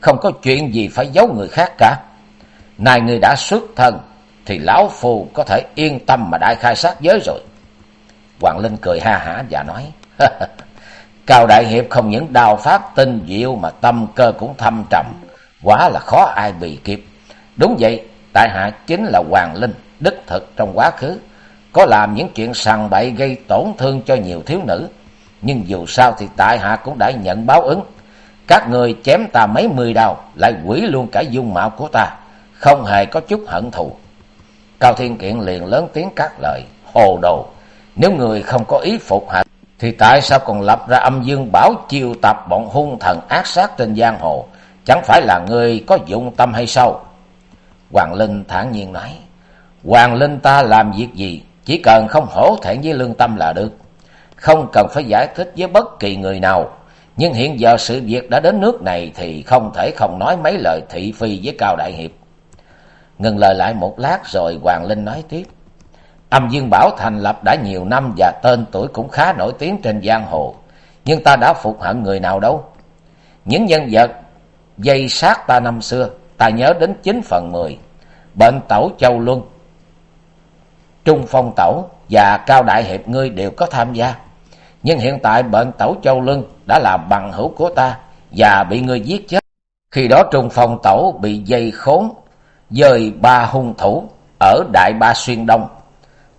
không có chuyện gì phải giấu người khác cả. Này người đã xuất thân, thì lão phù có thể yên tâm mà đại khai sát giới rồi. Hoàng Linh cười ha hả và nói, Cao Đại Hiệp không những đào pháp tinh diệu mà tâm cơ cũng thâm trầm, quá là khó ai bị kịp. Đúng vậy, tại hạ chính là Hoàng Linh, đích thực trong quá khứ, có làm những chuyện sằng bậy gây tổn thương cho nhiều thiếu nữ. Nhưng dù sao thì tại hạ cũng đã nhận báo ứng. Các người chém ta mấy mươi đao, lại quỷ luôn cả dung mạo của ta, không hề có chút hận thù. Cao Thiên Kiện liền lớn tiếng cắt lời, hồ đồ, nếu người không có ý phục hạ, thì tại sao còn lập ra âm dương bảo chiêu tập bọn hung thần ác sát trên giang hồ, chẳng phải là người có dụng tâm hay sao? Hoàng Linh thản nhiên nói, Hoàng Linh ta làm việc gì, chỉ cần không hổ thẹn với lương tâm là được, không cần phải giải thích với bất kỳ người nào. Nhưng hiện giờ sự việc đã đến nước này thì không thể không nói mấy lời thị phi với Cao Đại Hiệp. Ngừng lời lại một lát rồi Hoàng Linh nói tiếp. Âm Dương Bảo thành lập đã nhiều năm và tên tuổi cũng khá nổi tiếng trên giang hồ. Nhưng ta đã phục hận người nào đâu. Những nhân vật dây sát ta năm xưa, ta nhớ đến chín phần mười. Bệnh tẩu Châu Luân, Trung Phong Tẩu và Cao Đại Hiệp ngươi đều có tham gia. Nhưng hiện tại bệnh Tẩu Châu lưng đã là bằng hữu của ta và bị ngươi giết chết. Khi đó Trung Phong Tẩu bị dây khốn dời ba hung thủ ở Đại Ba Xuyên Đông.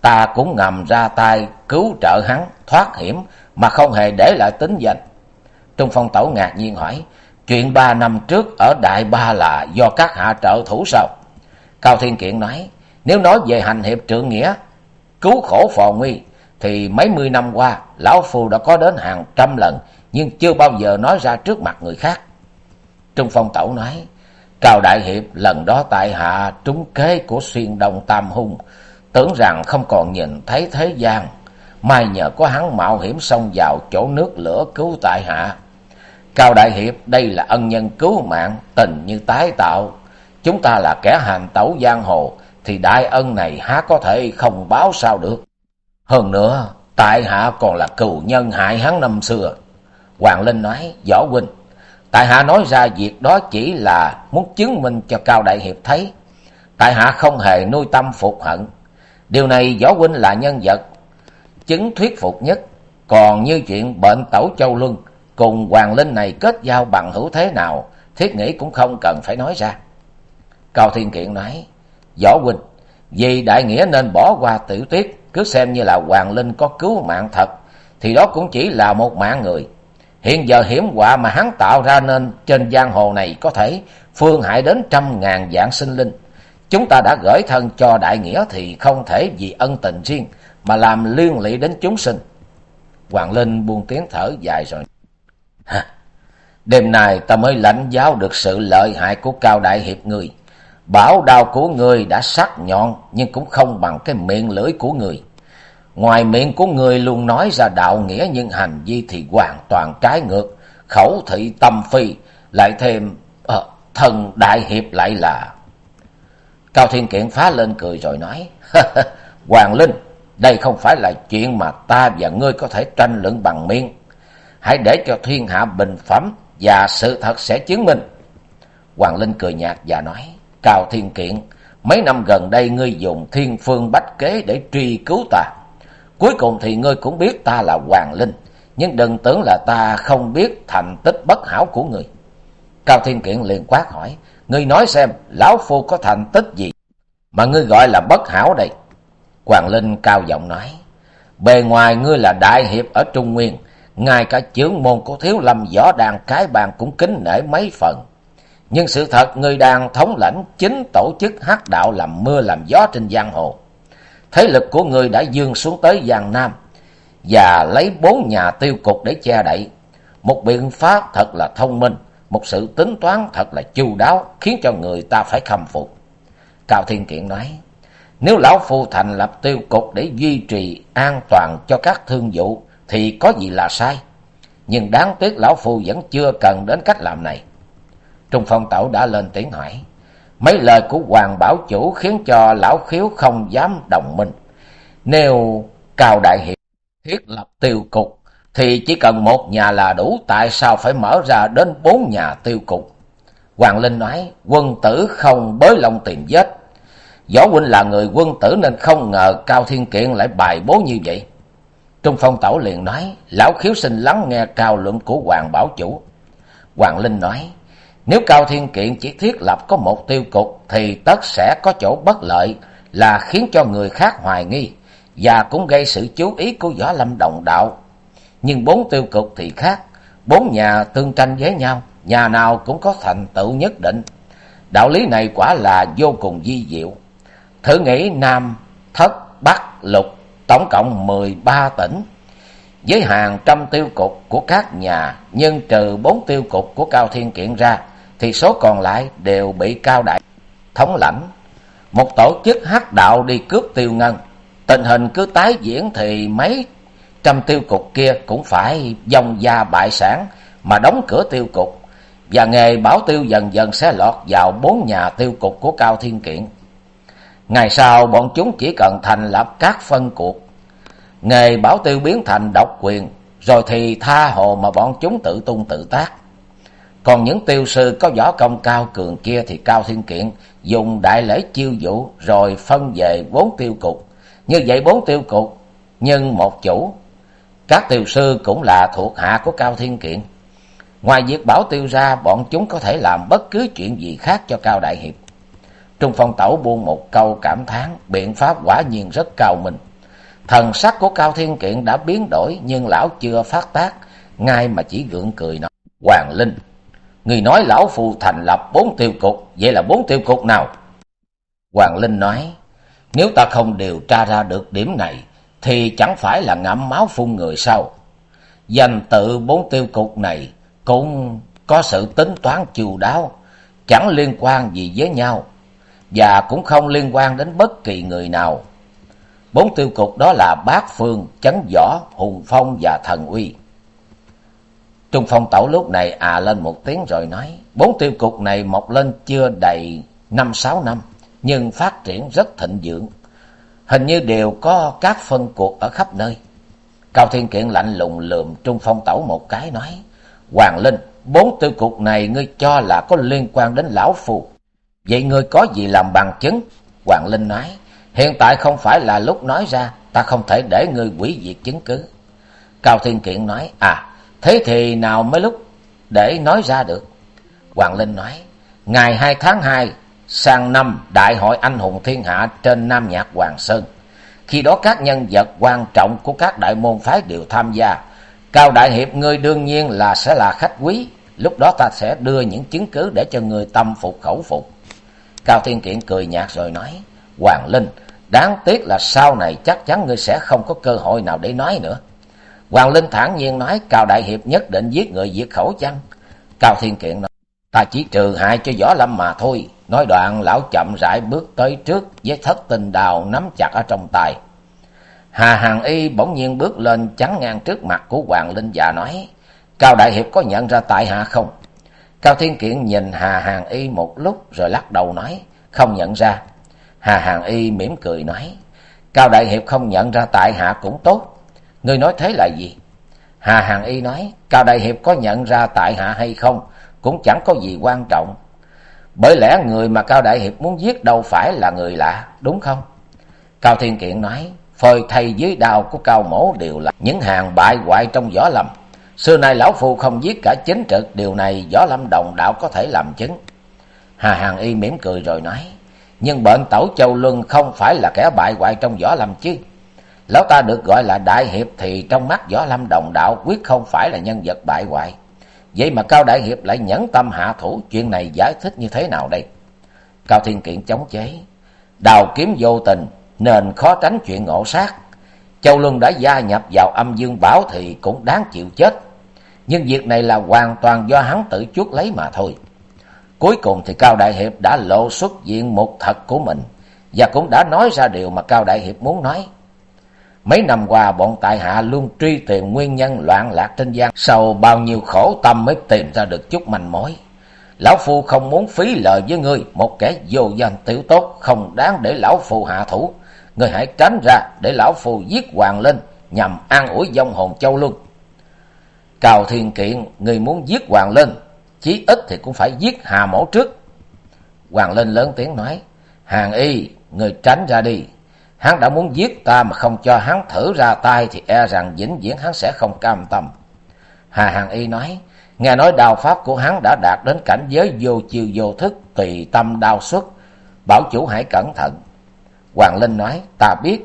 Ta cũng ngầm ra tay cứu trợ hắn thoát hiểm mà không hề để lại tính danh. Trung Phong Tẩu ngạc nhiên hỏi, chuyện ba năm trước ở Đại Ba là do các hạ trợ thủ sao? Cao Thiên Kiện nói, nếu nói về hành hiệp trượng nghĩa, cứu khổ phò nguy, thì mấy mươi năm qua, Lão Phu đã có đến hàng trăm lần, nhưng chưa bao giờ nói ra trước mặt người khác. Trung Phong Tẩu nói, Cao Đại Hiệp lần đó tại hạ trúng kế của xuyên đông tam hung, tưởng rằng không còn nhìn thấy thế gian, may nhờ có hắn mạo hiểm xông vào chỗ nước lửa cứu tại hạ. Cao Đại Hiệp đây là ân nhân cứu mạng, tình như tái tạo. Chúng ta là kẻ hành tẩu giang hồ, thì đại ân này há có thể không báo sao được. Hơn nữa, tại hạ còn là cựu nhân hại hắn năm xưa. Hoàng Linh nói, Võ Huynh, Tại hạ nói ra việc đó chỉ là muốn chứng minh cho Cao Đại Hiệp thấy. Tại hạ không hề nuôi tâm phục hận. Điều này Võ Huynh là nhân vật, chứng thuyết phục nhất. Còn như chuyện bệnh tẩu châu luân cùng Hoàng Linh này kết giao bằng hữu thế nào, thiết nghĩ cũng không cần phải nói ra. Cao Thiên Kiện nói, Võ Huynh, vì đại nghĩa nên bỏ qua tiểu tuyết, cứ xem như là Hoàng Linh có cứu mạng thật, thì đó cũng chỉ là một mạng người. Hiện giờ hiểm họa mà hắn tạo ra nên trên giang hồ này có thể phương hại đến trăm ngàn dạng sinh linh. Chúng ta đã gửi thân cho đại nghĩa thì không thể vì ân tình riêng mà làm liên lụy đến chúng sinh. Hoàng Linh buông tiếng thở dài rồi. Ha, đêm nay ta mới lãnh giáo được sự lợi hại của cao đại hiệp người. Bảo đao của người đã sắc nhọn nhưng cũng không bằng cái miệng lưỡi của người. Ngoài miệng của người luôn nói ra đạo nghĩa nhưng hành vi thì hoàn toàn trái ngược, khẩu thị tâm phi, lại thêm ờ, à, thần đại hiệp lại là... Cao Thiên Kiện phá lên cười rồi nói, Hoàng Linh, đây không phải là chuyện mà ta và ngươi có thể tranh luận bằng miệng. Hãy để cho thiên hạ bình phẩm và sự thật sẽ chứng minh. Hoàng Linh cười nhạt và nói, Cao Thiên Kiện, mấy năm gần đây ngươi dùng thiên phương bách kế để truy cứu ta. Cuối cùng thì ngươi cũng biết ta là Hoàng Linh, nhưng đừng tưởng là ta không biết thành tích bất hảo của ngươi. Cao Thiên Kiện liền quát hỏi, ngươi nói xem, lão phu có thành tích gì mà ngươi gọi là bất hảo đây? Hoàng Linh cao giọng nói, bề ngoài ngươi là đại hiệp ở Trung Nguyên, ngay cả chướng môn của thiếu lâm võ đàn cái bàn cũng kính nể mấy phần. Nhưng sự thật ngươi đang thống lãnh chính tổ chức hắc đạo làm mưa làm gió trên giang hồ. Thế lực của ngươi đã dương xuống tới Giang Nam và lấy bốn nhà tiêu cục để che đậy. Một biện pháp thật là thông minh, một sự tính toán thật là chu đáo khiến cho người ta phải khâm phục. Cao Thiên Kiện nói, nếu Lão Phu thành lập tiêu cục để duy trì an toàn cho các thương vụ thì có gì là sai. Nhưng đáng tiếc Lão Phu vẫn chưa cần đến cách làm này. Trung Phong Tẩu đã lên tiếng hỏi. Mấy lời của Hoàng Bảo Chủ khiến cho Lão Khiếu không dám đồng minh. Nếu Cao Đại Hiệp thiết lập tiêu cục thì chỉ cần một nhà là đủ, tại sao phải mở ra đến bốn nhà tiêu cục? Hoàng Linh nói, quân tử không bới lòng tìm vết. Võ huynh là người quân tử nên không ngờ Cao Thiên Kiện lại bài bố như vậy. Trung Phong Tẩu liền nói, lão khiếu sinh lắng nghe cao luận của Hoàng Bảo Chủ. Hoàng Linh nói, nếu Cao Thiên Kiện chỉ thiết lập có một tiêu cục thì tất sẽ có chỗ bất lợi là khiến cho người khác hoài nghi và cũng gây sự chú ý của Võ Lâm Đồng Đạo. Nhưng bốn tiêu cục thì khác, bốn nhà tương tranh với nhau, nhà nào cũng có thành tựu nhất định. Đạo lý này quả là vô cùng di diệu. Thử nghĩ Nam, Thất, Bắc, Lục, tổng cộng mười ba tỉnh. Với hàng trăm tiêu cục của các nhà, nhưng trừ bốn tiêu cục của Cao Thiên Kiện ra, thì số còn lại đều bị Cao Đại thống lãnh. Một tổ chức hắc đạo đi cướp tiêu ngân. Tình hình cứ tái diễn thì mấy trăm tiêu cục kia cũng phải dòng gia bại sản mà đóng cửa tiêu cục. Và nghề bảo tiêu dần dần sẽ lọt vào bốn nhà tiêu cục của Cao Thiên Kiện. Ngày sau bọn chúng chỉ cần thành lập các phân cuộc. Nghề bảo tiêu biến thành độc quyền, rồi thì tha hồ mà bọn chúng tự tung tự tác. Còn những tiêu sư có võ công cao cường kia thì Cao Thiên Kiện dùng đại lễ chiêu vũ rồi phân về bốn tiêu cục. Như vậy bốn tiêu cục, nhưng một chủ. Các tiêu sư cũng là thuộc hạ của Cao Thiên Kiện. Ngoài việc bảo tiêu ra, bọn chúng có thể làm bất cứ chuyện gì khác cho Cao Đại Hiệp. Trung Phong Tẩu buông một câu cảm thán, biện pháp quả nhiên rất cao minh. Thần sắc của Cao Thiên Kiện đã biến đổi, nhưng lão chưa phát tác, ngay mà chỉ gượng cười nói. Hoàng Linh, người nói lão phù thành lập bốn tiêu cục, vậy là bốn tiêu cục nào? Hoàng Linh nói, nếu ta không điều tra ra được điểm này, thì chẳng phải là ngậm máu phun người sao? Danh tự bốn tiêu cục này cũng có sự tính toán chu đáo, chẳng liên quan gì với nhau và cũng không liên quan đến bất kỳ người nào. Bốn tiêu cục đó là Bát Phương, Chấn Võ, Hùng Phong và Thần Uy. Trung Phong Tẩu lúc này à lên một tiếng rồi nói, bốn tiêu cục này mọc lên chưa đầy năm sáu năm, nhưng phát triển rất thịnh dưỡng Hình như đều có các phân cuộc ở khắp nơi. Cao Thiên Kiện lạnh lùng lườm Trung Phong Tẩu một cái nói, Hoàng Linh, bốn tiêu cục này ngươi cho là có liên quan đến lão phù. Vậy ngươi có gì làm bằng chứng? Hoàng Linh nói, hiện tại không phải là lúc nói ra, ta không thể để ngươi quỷ diệt chứng cứ. Cao Thiên Kiện nói, à, thế thì nào mới lúc để nói ra được? Hoàng Linh nói, ngày hai tháng hai sang năm Đại hội Anh hùng Thiên Hạ trên Nam Nhạc Hoàng Sơn. Khi đó các nhân vật quan trọng của các đại môn phái đều tham gia. Cao Đại Hiệp ngươi đương nhiên là sẽ là khách quý. Lúc đó ta sẽ đưa những chứng cứ để cho người tâm phục khẩu phục. Cao Thiên Kiện cười nhạt rồi nói, Hoàng Linh, đáng tiếc là sau này chắc chắn ngươi sẽ không có cơ hội nào để nói nữa. Hoàng Linh thản nhiên nói, Cao Đại Hiệp nhất định giết người diệt khẩu chăng? Cao Thiên Kiện nói, ta chỉ trừ hại cho Võ Lâm mà thôi. Nói đoạn lão chậm rãi bước tới trước với thất tình đào nắm chặt ở trong tay. Hà Hàng Y bỗng nhiên bước lên chắn ngang trước mặt của Hoàng Linh và nói, Cao Đại Hiệp có nhận ra tại hạ không? Cao Thiên Kiện nhìn Hà Hàng Y một lúc rồi lắc đầu nói, không nhận ra. Hà Hàng Y mỉm cười nói, Cao Đại Hiệp không nhận ra tại hạ cũng tốt. Ngươi nói thế là gì? Hà Hàng Y nói, Cao Đại Hiệp có nhận ra tại hạ hay không, cũng chẳng có gì quan trọng. Bởi lẽ người mà Cao Đại Hiệp muốn giết đâu phải là người lạ, đúng không? Cao Thiên Kiện nói, phơi thầy dưới đao của Cao Mổ đều là những hàng bại hoại trong võ lâm. Xưa nay lão phu không giết cả chính trực, điều này võ lâm đồng đạo có thể làm chứng. Hà Hàng Y mỉm cười rồi nói, nhưng bệnh tẩu châu luân không phải là kẻ bại hoại trong võ lâm chứ. Lão ta được gọi là đại hiệp thì trong mắt võ lâm đồng đạo quyết không phải là nhân vật bại hoại. Vậy mà Cao Đại Hiệp lại nhẫn tâm hạ thủ, chuyện này giải thích như thế nào đây? Cao Thiên Kiện chống chế, đào kiếm vô tình, nên khó tránh chuyện ngộ sát. Châu Luân đã gia nhập vào âm dương bảo thì cũng đáng chịu chết. Nhưng việc này là hoàn toàn do hắn tự chuốc lấy mà thôi. Cuối cùng thì Cao Đại Hiệp đã lộ xuất diện một thật của mình, và cũng đã nói ra điều mà Cao Đại Hiệp muốn nói. Mấy năm qua bọn tại hạ luôn truy tìm nguyên nhân loạn lạc trên giang, sau bao nhiêu khổ tâm mới tìm ra được chút manh mối. Lão Phu không muốn phí lời với ngươi, một kẻ vô danh tiểu tốt, không đáng để Lão Phu hạ thủ. Ngươi hãy tránh ra để Lão Phu giết Hoàng Linh, nhằm an ủi dông hồn châu luân. Cào Thiên Kiện, ngươi muốn giết Hoàng Linh, chí ít thì cũng phải giết Hà Mổ trước. Hoàng Linh lớn tiếng nói, Hàng Y, ngươi tránh ra đi, Hắn đã muốn giết ta mà không cho hắn thử ra tay thì e rằng vĩnh viễn hắn sẽ không cam tâm. Hà Hàng Y nói, nghe nói đào pháp của hắn đã đạt đến cảnh giới vô chiêu vô thức, tùy tâm đao xuất. Bảo chủ hãy cẩn thận. Hoàng Linh nói, ta biết,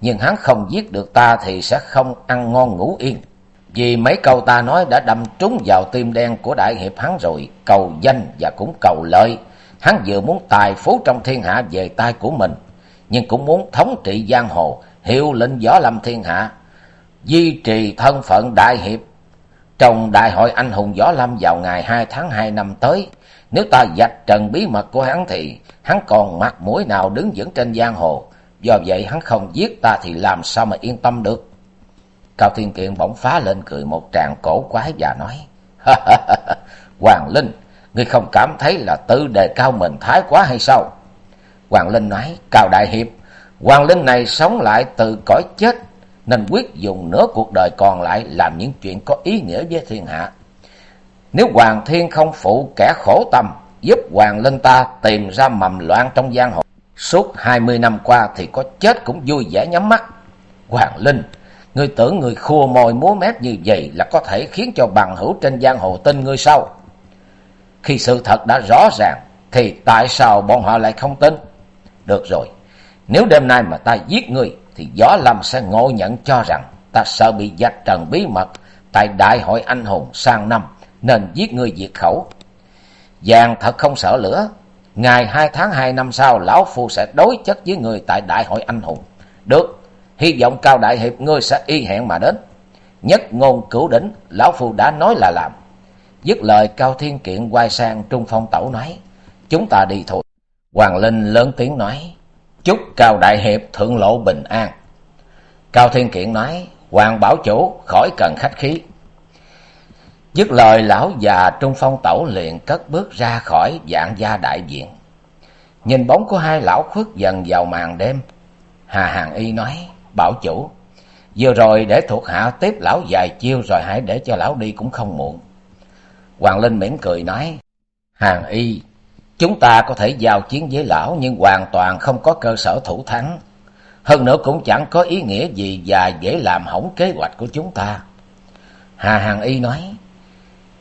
nhưng hắn không giết được ta thì sẽ không ăn ngon ngủ yên. Vì mấy câu ta nói đã đâm trúng vào tim đen của đại hiệp hắn rồi, cầu danh và cũng cầu lợi. Hắn vừa muốn tài phú trong thiên hạ về tay của mình nhưng cũng muốn thống trị giang hồ, hiệu lệnh võ lâm thiên hạ, duy trì thân phận đại hiệp. Trong đại hội anh hùng võ lâm vào ngày hai tháng hai năm tới, nếu ta dạch trần bí mật của hắn thì hắn còn mặt mũi nào đứng vững trên giang hồ. Do vậy hắn không giết ta thì làm sao mà yên tâm được. Cao Thiên Kiện bỗng phá lên cười một tràng cổ quái và nói. Hoàng Linh, ngươi không cảm thấy là tự đề cao mình thái quá hay sao? Hoàng Linh nói, Cao Đại Hiệp, Hoàng Linh này sống lại từ cõi chết, nên quyết dùng nửa cuộc đời còn lại làm những chuyện có ý nghĩa với thiên hạ. Nếu Hoàng Thiên không phụ kẻ khổ tâm, giúp Hoàng Linh ta tìm ra mầm loạn trong giang hồ, suốt hai mươi năm qua thì có chết cũng vui vẻ nhắm mắt. Hoàng Linh, ngươi tưởng người khua mồi múa mép như vậy là có thể khiến cho bằng hữu trên giang hồ tin ngươi sao? Khi sự thật đã rõ ràng, thì tại sao bọn họ lại không tin? Được rồi, nếu đêm nay mà ta giết ngươi, thì Gió Lâm sẽ ngộ nhận cho rằng ta sợ bị dạch trần bí mật tại đại hội anh hùng sang năm, nên giết ngươi diệt khẩu. Vàng thật không sợ lửa, ngày hai tháng hai năm sau, Lão Phu sẽ đối chất với người tại đại hội anh hùng. Được, hy vọng cao đại hiệp ngươi sẽ y hẹn mà đến. Nhất ngôn cửu đỉnh, Lão Phu đã nói là làm. Dứt lời Cao Thiên Kiện quay sang Trung Phong Tẩu nói, chúng ta đi thôi. Hoàng Linh lớn tiếng nói, chúc Cao Đại Hiệp thượng lộ bình an. Cao Thiên Kiện nói, Hoàng Bảo Chủ khỏi cần khách khí. Dứt lời lão già Trung Phong Tẩu liền cất bước ra khỏi dạng gia đại diện. Nhìn bóng của hai lão khuất dần vào màn đêm. Hà Hàng Y nói, Bảo Chủ, vừa rồi để thuộc hạ tiếp lão vài chiêu rồi hãy để cho lão đi cũng không muộn. Hoàng Linh mỉm cười nói, Hàng y, chúng ta có thể giao chiến với lão nhưng hoàn toàn không có cơ sở thủ thắng. Hơn nữa cũng chẳng có ý nghĩa gì và dễ làm hỏng kế hoạch của chúng ta. Hà Hàng y nói,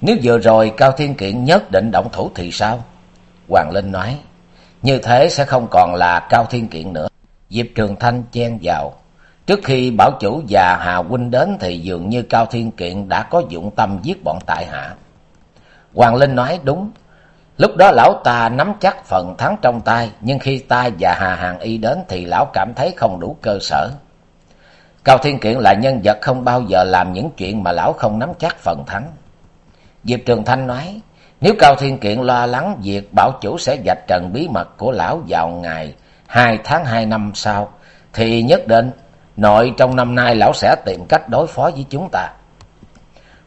nếu vừa rồi Cao Thiên Kiện nhất định động thủ thì sao? Hoàng Linh nói, như thế sẽ không còn là Cao Thiên Kiện nữa. Diệp Trường Thanh chen vào. Trước khi bảo chủ và Hà Huynh đến thì dường như Cao Thiên Kiện đã có dụng tâm giết bọn tại hạ. Hoàng Linh nói đúng. Lúc đó lão ta nắm chắc phần thắng trong tay, nhưng khi ta và Hà Hàng Y đến thì lão cảm thấy không đủ cơ sở. Cao Thiên Kiện là nhân vật không bao giờ làm những chuyện mà lão không nắm chắc phần thắng. Diệp Trường Thanh nói, nếu Cao Thiên Kiện lo lắng việc bảo chủ sẽ dạch trần bí mật của lão vào ngày hai tháng hai năm sau, thì nhất định nội trong năm nay lão sẽ tìm cách đối phó với chúng ta.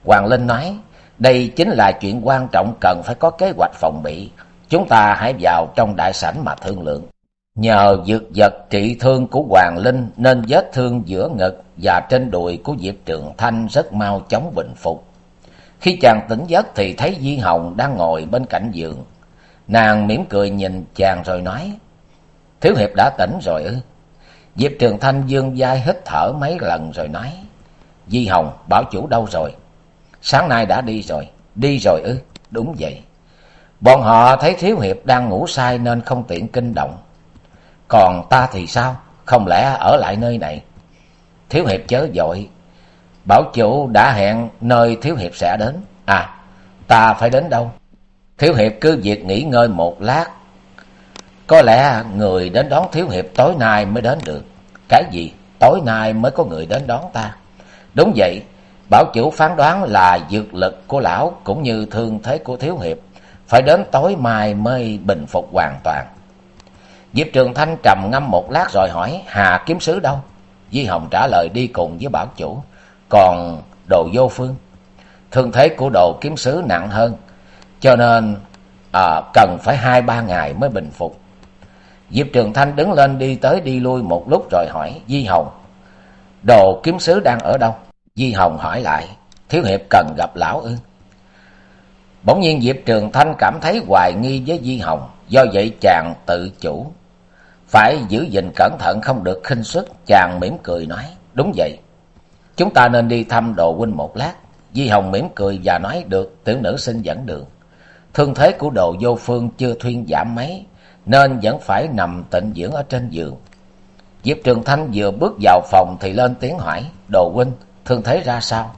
Hoàng Linh nói, đây chính là chuyện quan trọng cần phải có kế hoạch phòng bị. Chúng ta hãy vào trong đại sảnh mà thương lượng. Nhờ dược vật trị thương của Hoàng Linh nên vết thương giữa ngực và trên đùi của Diệp Trường Thanh rất mau chóng bình phục. Khi chàng tỉnh giấc thì thấy Di Hồng đang ngồi bên cạnh giường. Nàng mỉm cười nhìn chàng rồi nói, Thiếu Hiệp đã tỉnh rồi ư? Diệp Trường Thanh dương dai hít thở mấy lần rồi nói, Di Hồng, bảo chủ đâu rồi? Sáng nay đã đi rồi, đi rồi ư? Đúng vậy. Bọn họ thấy Thiếu Hiệp đang ngủ say nên không tiện kinh động. Còn ta thì sao? Không lẽ ở lại nơi này? Thiếu Hiệp chớ dội, Bảo chủ đã hẹn nơi Thiếu Hiệp sẽ đến. À, ta phải đến đâu? Thiếu Hiệp cứ việc nghỉ ngơi một lát. Có lẽ người đến đón Thiếu Hiệp tối nay mới đến được. Cái gì? Tối nay mới có người đến đón ta. Đúng vậy, bảo chủ phán đoán là dược lực của lão cũng như thương thế của Thiếu Hiệp. Phải đến tối mai mới bình phục hoàn toàn. Diệp Trường Thanh trầm ngâm một lát rồi hỏi, Hà kiếm sứ đâu? Di Hồng trả lời đi cùng với bảo chủ. Còn đồ vô phương, thương thế của đồ kiếm sứ nặng hơn, cho nên à, cần phải hai ba ngày mới bình phục. Diệp Trường Thanh đứng lên đi tới đi lui một lúc rồi hỏi Di Hồng, đồ kiếm sứ đang ở đâu? Di Hồng hỏi lại, Thiếu Hiệp cần gặp lão ư? Bỗng nhiên Diệp Trường Thanh cảm thấy hoài nghi với Di Hồng, do vậy chàng tự chủ. Phải giữ gìn cẩn thận không được khinh suất, chàng mỉm cười nói, đúng vậy. Chúng ta nên đi thăm đồ huynh một lát. Di Hồng mỉm cười và nói được tiểu nữ xin dẫn đường. Thương thế của đồ vô phương chưa thuyên giảm mấy, nên vẫn phải nằm tịnh dưỡng ở trên giường. Diệp Trường Thanh vừa bước vào phòng thì lên tiếng hỏi, đồ huynh, thương thế ra sao?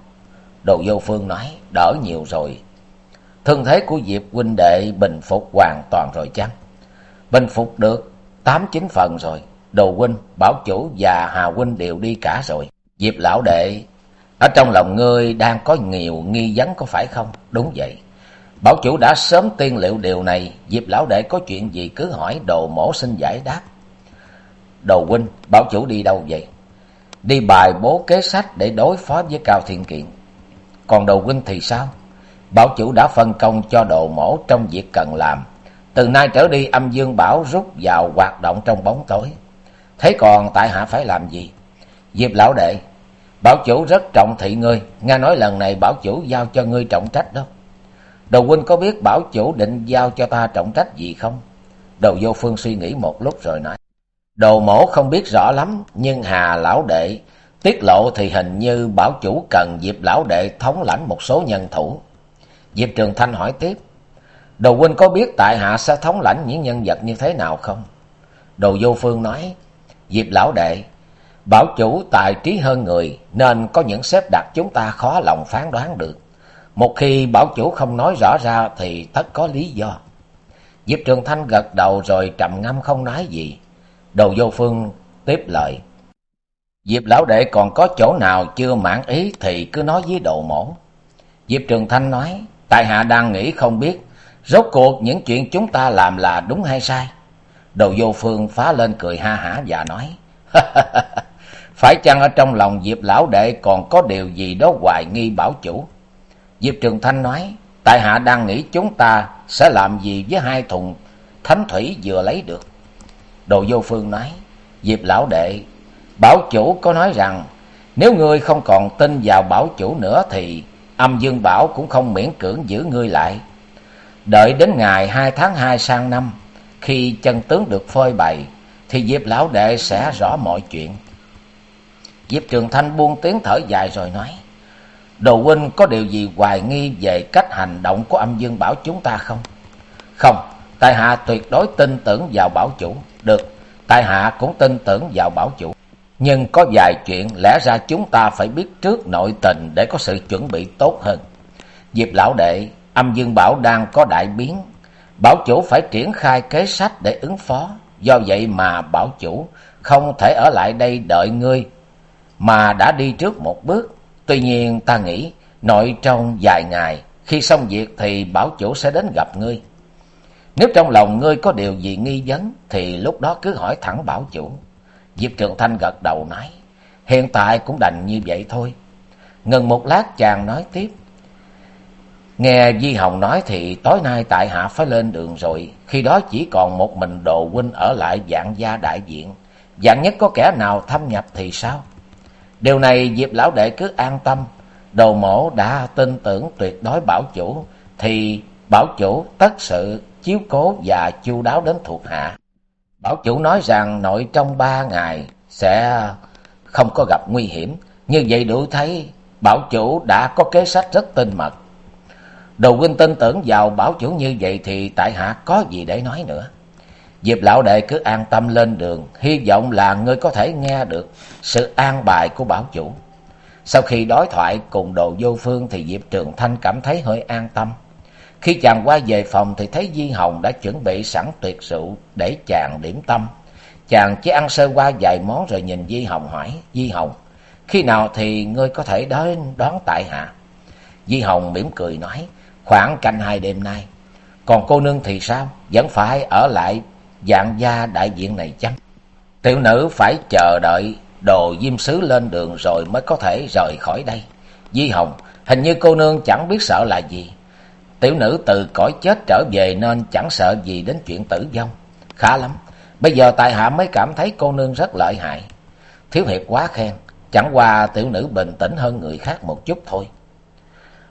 Đồ vô phương nói, đỡ nhiều rồi. Thương thế của Diệp huynh đệ bình phục hoàn toàn rồi chăng? Bình phục được tám chín phần rồi. Đồ huynh, bảo chủ và Hà huynh đều đi cả rồi. Diệp lão đệ, ở trong lòng ngươi đang có nhiều nghi vấn có phải không? Đúng vậy. Bảo chủ đã sớm tiên liệu điều này, Diệp lão đệ có chuyện gì cứ hỏi đồ mổ xin giải đáp. Đồ huynh, bảo chủ đi đâu vậy? Đi bài bố kế sách để đối phó với Cao Thiện Kiện. Còn đồ huynh thì sao? Bảo chủ đã phân công cho đồ mổ trong việc cần làm. Từ nay trở đi âm dương bảo rút vào hoạt động trong bóng tối. Thế còn tại hạ phải làm gì? Diệp lão đệ, Bảo chủ rất trọng thị ngươi, nghe nói lần này bảo chủ giao cho ngươi trọng trách đó. Đồ huynh có biết bảo chủ định giao cho ta trọng trách gì không? Đồ vô phương suy nghĩ một lúc rồi nói. Đồ mổ không biết rõ lắm, nhưng hà lão đệ tiết lộ thì hình như bảo chủ cần Diệp lão đệ thống lãnh một số nhân thủ. Diệp Trường Thanh hỏi tiếp. Đồ huynh có biết tại hạ sẽ thống lãnh những nhân vật như thế nào không? Đồ vô phương nói. Diệp lão đệ, Bảo chủ tài trí hơn người nên có những xếp đặt chúng ta khó lòng phán đoán được. Một khi bảo chủ không nói rõ ra thì tất có lý do. Diệp Trường Thanh gật đầu rồi trầm ngâm không nói gì. Đồ vô phương tiếp lời. Diệp lão đệ còn có chỗ nào chưa mãn ý thì cứ nói với đồ mổ. Diệp Trường Thanh nói, tại hạ đang nghĩ không biết, rốt cuộc những chuyện chúng ta làm là đúng hay sai. Đồ vô phương phá lên cười ha hả và nói, Phải chăng ở trong lòng Diệp lão đệ còn có điều gì đó hoài nghi bảo chủ? Diệp Trường Thanh nói, tại hạ đang nghĩ chúng ta sẽ làm gì với hai thùng thánh thủy vừa lấy được. Đồ vô phương nói, Diệp lão đệ, bảo chủ có nói rằng nếu ngươi không còn tin vào bảo chủ nữa thì âm dương bảo cũng không miễn cưỡng giữ ngươi lại. Đợi đến ngày hai tháng hai sang năm khi chân tướng được phơi bày thì diệp lão đệ sẽ rõ mọi chuyện. Diệp trường thanh buông tiếng thở dài rồi nói đồ huynh có điều gì hoài nghi về cách hành động của âm dương bảo chúng ta không? Không tại hạ tuyệt đối tin tưởng vào bảo chủ. Được, tại hạ cũng tin tưởng vào bảo chủ. Nhưng có vài chuyện lẽ ra chúng ta phải biết trước nội tình để có sự chuẩn bị tốt hơn. Diệp lão đệ, âm dương bảo đang có đại biến. Bảo chủ phải triển khai kế sách để ứng phó. Do vậy mà bảo chủ không thể ở lại đây đợi ngươi, mà đã đi trước một bước. Tuy nhiên ta nghĩ, nội trong vài ngày, khi xong việc thì bảo chủ sẽ đến gặp ngươi nếu trong lòng ngươi có điều gì nghi vấn, thì lúc đó cứ hỏi thẳng bảo chủ. Diệp trường thanh gật đầu nói, hiện tại cũng đành như vậy thôi. Ngừng một lát, chàng nói tiếp. Nghe di hồng nói thì tối nay tại hạ phải lên đường rồi. Khi đó chỉ còn một mình đồ huynh ở lại dạng gia đại diện. Dạng nhất có kẻ nào thâm nhập thì sao? Điều này diệp lão đệ cứ an tâm. Đồ mổ đã tin tưởng tuyệt đối bảo chủ, thì bảo chủ tất sự chiếu cố và chu đáo đến thuộc hạ. Bảo chủ nói rằng nội trong ba ngày sẽ không có gặp nguy hiểm. Như vậy đủ thấy, bảo chủ đã có kế sách rất tinh mật. Đồ huynh tin tưởng vào bảo chủ như vậy thì tại hạ có gì để nói nữa. Diệp lão đệ cứ an tâm lên đường, hy vọng là ngươi có thể nghe được sự an bài của bảo chủ. Sau khi đối thoại cùng đồ vô phương thì diệp trường thanh cảm thấy hơi an tâm khi chàng qua về phòng thì thấy di hồng đã chuẩn bị sẵn tuyệt rượu để chàng điểm tâm. Chàng chỉ ăn sơ qua vài món rồi nhìn di hồng hỏi, di hồng, khi nào thì ngươi có thể đến đón tại hạ? Di hồng mỉm cười nói, khoảng canh hai đêm nay. Còn cô nương thì sao? Vẫn phải ở lại dạng gia đại diện này chăng? Tiểu nữ phải chờ đợi đồ diêm sứ lên đường rồi mới có thể rời khỏi đây. Di hồng, hình như cô nương chẳng biết sợ là gì tiểu nữ từ cõi chết trở về nên chẳng sợ gì đến chuyện tử vong. Khá lắm, bây giờ tại hạ mới cảm thấy cô nương rất lợi hại. Thiếu hiệp quá khen, chẳng qua tiểu nữ bình tĩnh hơn người khác một chút thôi.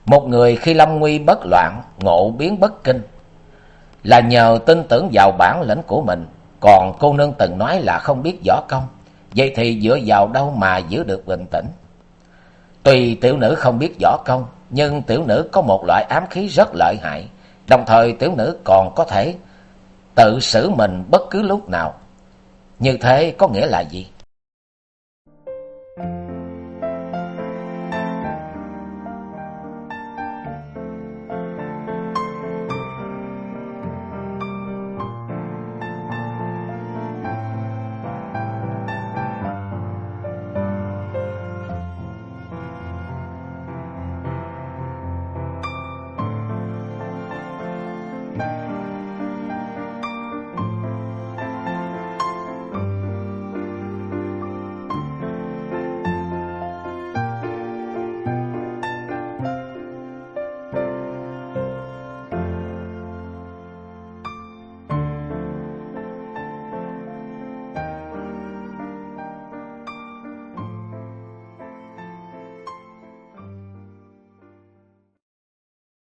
Một người khi lâm nguy bất loạn, ngộ biến bất kinh, là nhờ tin tưởng vào bản lĩnh của mình. Còn cô nương từng nói là không biết võ công, vậy thì dựa vào đâu mà giữ được bình tĩnh? Tuy tiểu nữ không biết võ công nhưng tiểu nữ có một loại ám khí rất lợi hại. Đồng thời tiểu nữ còn có thể tự xử mình bất cứ lúc nào. Như thế có nghĩa là gì?